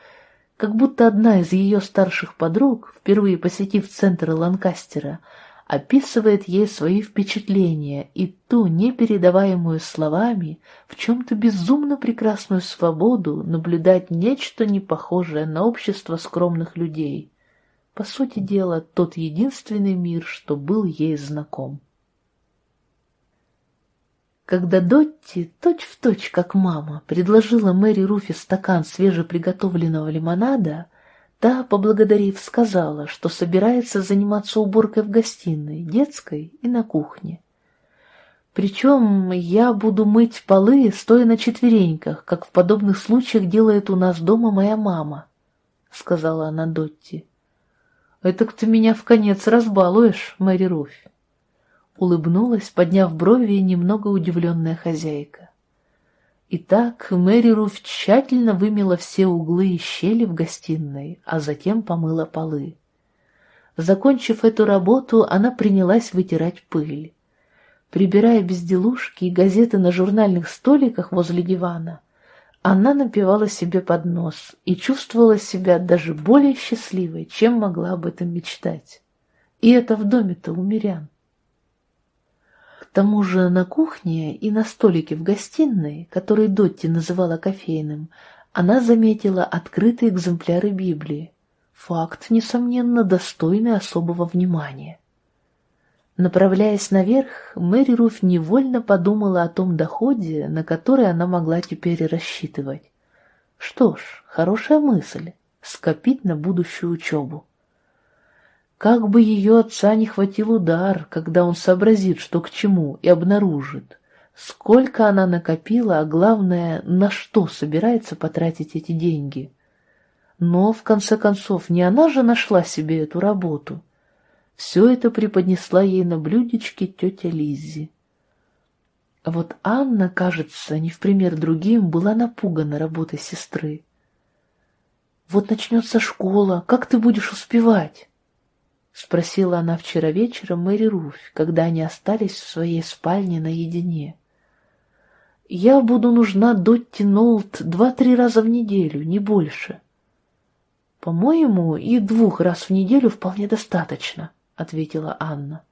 как будто одна из ее старших подруг, впервые посетив центр Ланкастера, описывает ей свои впечатления и ту непередаваемую словами, в чем-то безумно прекрасную свободу наблюдать нечто непохожее на общество скромных людей по сути дела, тот единственный мир, что был ей знаком. Когда Дотти, точь-в-точь точь, как мама, предложила Мэри Руфи стакан свежеприготовленного лимонада, та, поблагодарив, сказала, что собирается заниматься уборкой в гостиной, детской и на кухне. Причем я буду мыть полы, стоя на четвереньках, как в подобных случаях делает у нас дома моя мама, — сказала она Дотти. «Этак ты меня в конец разбалуешь, Мэри Руфь!» Улыбнулась, подняв брови, немного удивленная хозяйка. Итак, Мэри Руф тщательно вымела все углы и щели в гостиной, а затем помыла полы. Закончив эту работу, она принялась вытирать пыль. Прибирая безделушки и газеты на журнальных столиках возле дивана, она напевала себе под нос и чувствовала себя даже более счастливой, чем могла об этом мечтать. И это в доме-то у мирян. К тому же на кухне и на столике в гостиной, который Дотти называла кофейным, она заметила открытые экземпляры Библии. Факт, несомненно, достойный особого внимания. Направляясь наверх, Мэри Руф невольно подумала о том доходе, на который она могла теперь рассчитывать. Что ж, хорошая мысль — скопить на будущую учебу. Как бы ее отца не хватил удар, когда он сообразит, что к чему, и обнаружит, сколько она накопила, а главное, на что собирается потратить эти деньги. Но, в конце концов, не она же нашла себе эту работу. Все это преподнесла ей на блюдечке тетя Лиззи. А вот Анна, кажется, не в пример другим, была напугана работой сестры. «Вот начнется школа, как ты будешь успевать?» — спросила она вчера вечером Мэри Руфь, когда они остались в своей спальне наедине. «Я буду нужна Дотти Нолт два-три раза в неделю, не больше». «По-моему, и двух раз в неделю вполне достаточно», — ответила Анна.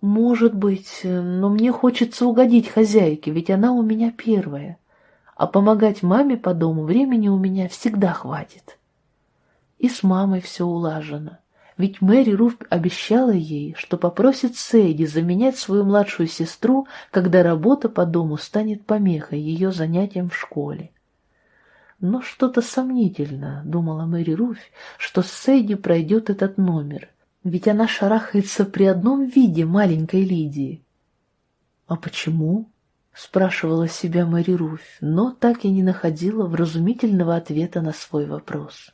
«Может быть, но мне хочется угодить хозяйке, ведь она у меня первая, а помогать маме по дому времени у меня всегда хватит. И с мамой все улажено. Ведь Мэри Руф обещала ей, что попросит Сэйди заменять свою младшую сестру, когда работа по дому станет помехой ее занятиям в школе. Но что-то сомнительно, думала Мэри Руф, что Сэйди пройдет этот номер, ведь она шарахается при одном виде маленькой Лидии. «А почему?» — спрашивала себя Мэри Руф, но так и не находила вразумительного ответа на свой вопрос.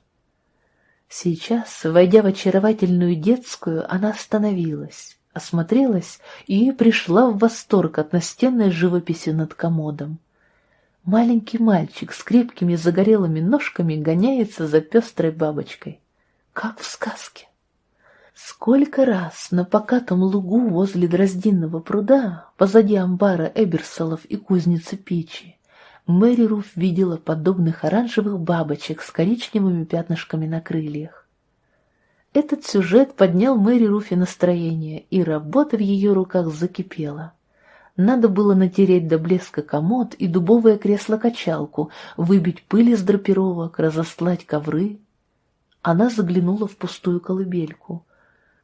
Сейчас, войдя в очаровательную детскую, она остановилась, осмотрелась и пришла в восторг от настенной живописи над комодом. Маленький мальчик с крепкими загорелыми ножками гоняется за пестрой бабочкой, как в сказке. Сколько раз на покатом лугу возле дроздинного пруда, позади амбара Эберсолов и кузницы печи, Мэри Руф видела подобных оранжевых бабочек с коричневыми пятнышками на крыльях. Этот сюжет поднял Мэри Руфи настроение, и работа в ее руках закипела. Надо было натереть до блеска комод и дубовое кресло-качалку, выбить пыль из драпировок, разостлать ковры. Она заглянула в пустую колыбельку.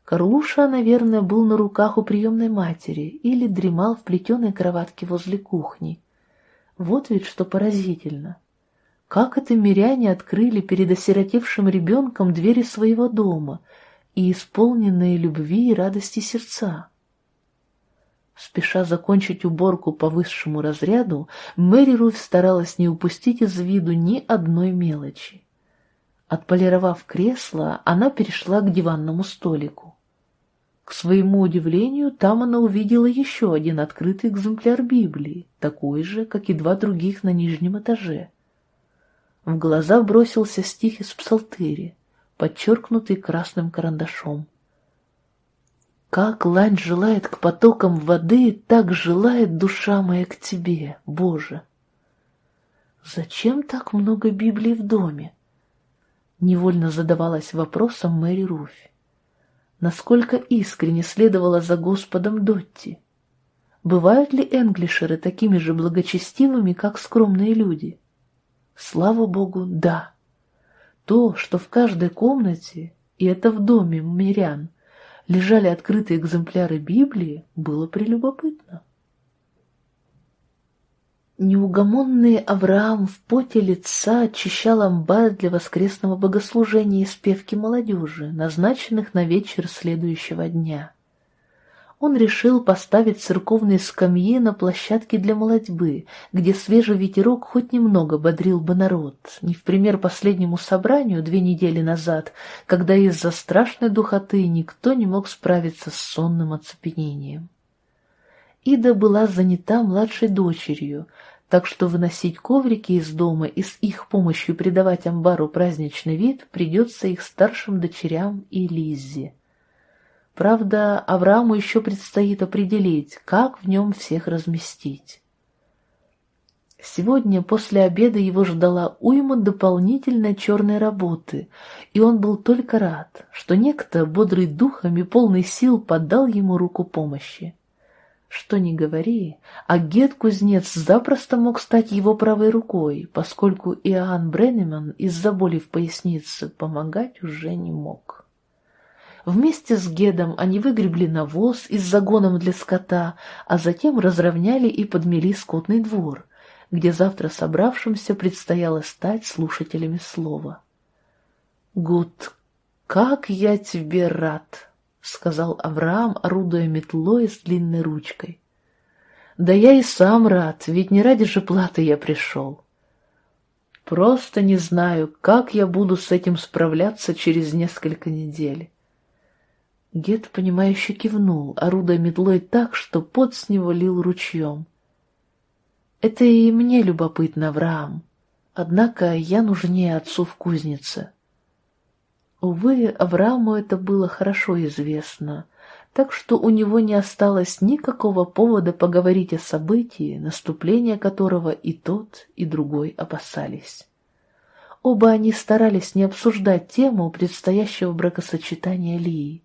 Карлуша, наверное, был на руках у приемной матери или дремал в плетеной кроватке возле кухни. Вот ведь что поразительно. Как это миряне открыли перед осиротевшим ребенком двери своего дома и исполненные любви и радости сердца? Спеша закончить уборку по высшему разряду, Мэри Руф старалась не упустить из виду ни одной мелочи. Отполировав кресло, она перешла к диванному столику. К своему удивлению, там она увидела еще один открытый экземпляр Библии, такой же, как и два других на нижнем этаже. В глаза бросился стих из Псалтыри, подчеркнутый красным карандашом. «Как лань желает к потокам воды, так желает душа моя к тебе, Боже!» «Зачем так много Библии в доме?» Невольно задавалась вопросом Мэри Руфь насколько искренне следовала за Господом Дотти. Бывают ли энглишеры такими же благочестивыми, как скромные люди? Слава Богу, да. То, что в каждой комнате, и это в доме мирян, лежали открытые экземпляры Библии, было прелюбопытно. Неугомонный Авраам в поте лица очищал амбар для воскресного богослужения и спевки молодежи, назначенных на вечер следующего дня. Он решил поставить церковные скамьи на площадке для молодьбы, где свежий ветерок хоть немного бодрил бы народ, не в пример последнему собранию две недели назад, когда из-за страшной духоты никто не мог справиться с сонным оцепенением. Ида была занята младшей дочерью, так что выносить коврики из дома и с их помощью придавать амбару праздничный вид придется их старшим дочерям и Лиззе. Правда, Аврааму еще предстоит определить, как в нем всех разместить. Сегодня после обеда его ждала уйма дополнительной черной работы, и он был только рад, что некто, бодрый духом и полный сил, подал ему руку помощи. Что ни говори, а Гет-кузнец запросто мог стать его правой рукой, поскольку Иоанн Бреннеман из-за боли в пояснице помогать уже не мог. Вместе с Гедом они выгребли навоз из загоном для скота, а затем разровняли и подмели скотный двор, где завтра собравшимся предстояло стать слушателями слова. «Гуд, как я тебе рад!» — сказал Авраам, орудуя метлой с длинной ручкой. «Да я и сам рад, ведь не ради же платы я пришел. Просто не знаю, как я буду с этим справляться через несколько недель». Гет, понимающе кивнул, орудуя метлой так, что пот с него лил ручьем. «Это и мне любопытно, Авраам. Однако я нужнее отцу в кузнице». Увы, Аврааму это было хорошо известно, так что у него не осталось никакого повода поговорить о событии, наступления которого и тот, и другой опасались. Оба они старались не обсуждать тему предстоящего бракосочетания Лии.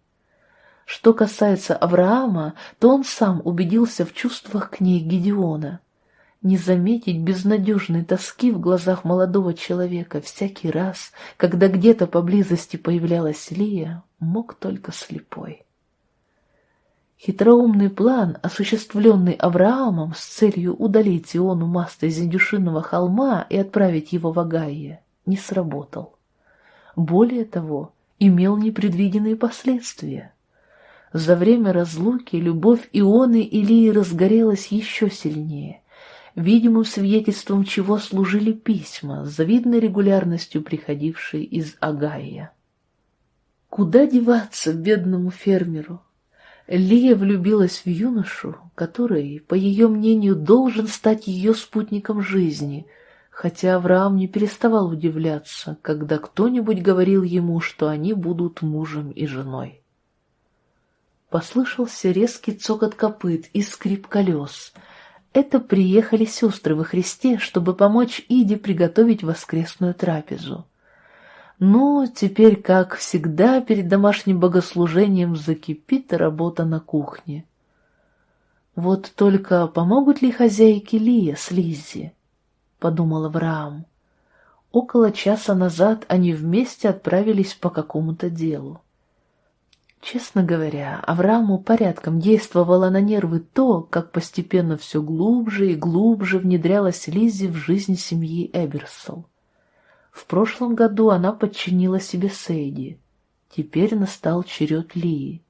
Что касается Авраама, то он сам убедился в чувствах к ней Гедеона — не заметить безнадежной тоски в глазах молодого человека всякий раз, когда где-то поблизости появлялась Лия, мог только слепой. Хитроумный план, осуществленный Авраамом с целью удалить Иону Маста из Индюшиного холма и отправить его в Агайе, не сработал. Более того, имел непредвиденные последствия. За время разлуки любовь Ионы и Лии разгорелась еще сильнее, видимым свидетельством чего служили письма, с завидной регулярностью приходившие из Агая. Куда деваться бедному фермеру? Лия влюбилась в юношу, который, по ее мнению, должен стать ее спутником жизни, хотя Авраам не переставал удивляться, когда кто-нибудь говорил ему, что они будут мужем и женой. Послышался резкий цокот копыт и скрип колес — это приехали сестры во Христе, чтобы помочь Иде приготовить воскресную трапезу. Но теперь, как всегда, перед домашним богослужением закипит работа на кухне. Вот только помогут ли хозяйки Лия с Лиззи? — подумал Авраам. Около часа назад они вместе отправились по какому-то делу. Честно говоря, Аврааму порядком действовало на нервы то, как постепенно все глубже и глубже внедрялась Лиззи в жизнь семьи Эберсол. В прошлом году она подчинила себе Сейди. Теперь настал черед Лии.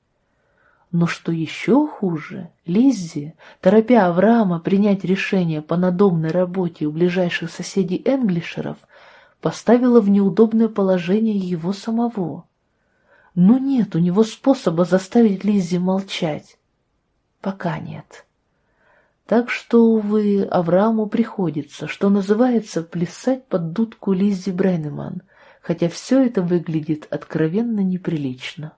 Но что еще хуже, Лиззи, торопя Авраама принять решение по надомной работе у ближайших соседей Энглишеров, поставила в неудобное положение его самого. Но нет у него способа заставить Лиззи молчать. Пока нет. Так что, увы, Аврааму приходится, что называется, плясать под дудку Лиззи Бреннеман, хотя все это выглядит откровенно неприлично.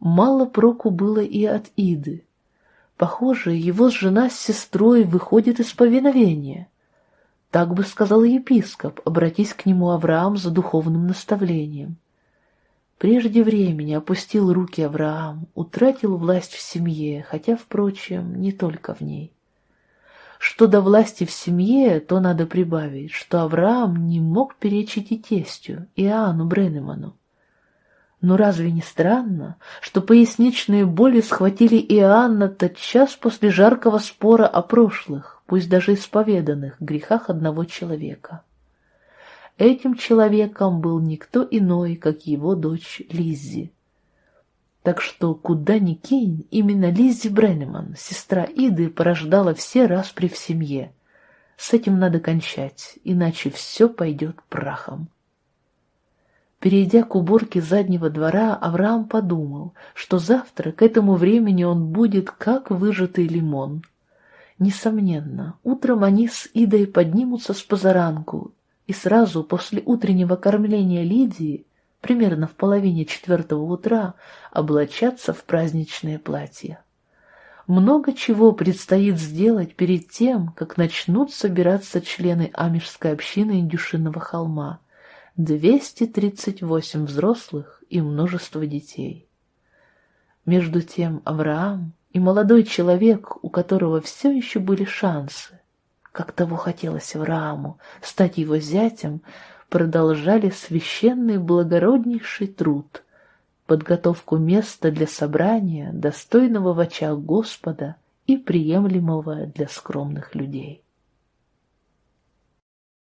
Мало проку было и от Иды. Похоже, его жена с сестрой выходит из повиновения. Так бы сказал епископ, обратись к нему Авраам за духовным наставлением. Прежде времени опустил руки Авраам, утратил власть в семье, хотя, впрочем, не только в ней. Что до власти в семье, то надо прибавить, что Авраам не мог перечить и тестю, Иоанну Бреннеману. Но разве не странно, что поясничные боли схватили Иоанна тотчас после жаркого спора о прошлых, пусть даже исповеданных, грехах одного человека? Этим человеком был никто иной, как его дочь Лиззи. Так что, куда ни кинь, именно Лиззи Бреннеман, сестра Иды, порождала все распри в семье. С этим надо кончать, иначе все пойдет прахом. Перейдя к уборке заднего двора, Авраам подумал, что завтра к этому времени он будет как выжатый лимон. Несомненно, утром они с Идой поднимутся с позаранку и сразу после утреннего кормления Лидии, примерно в половине четвертого утра, облачаться в праздничное платье. Много чего предстоит сделать перед тем, как начнут собираться члены Амишской общины Индюшиного холма. 238 взрослых и множество детей. Между тем Авраам и молодой человек, у которого все еще были шансы, как того хотелось Аврааму, стать его зятем, продолжали священный благороднейший труд, подготовку места для собрания, достойного в очах Господа и приемлемого для скромных людей.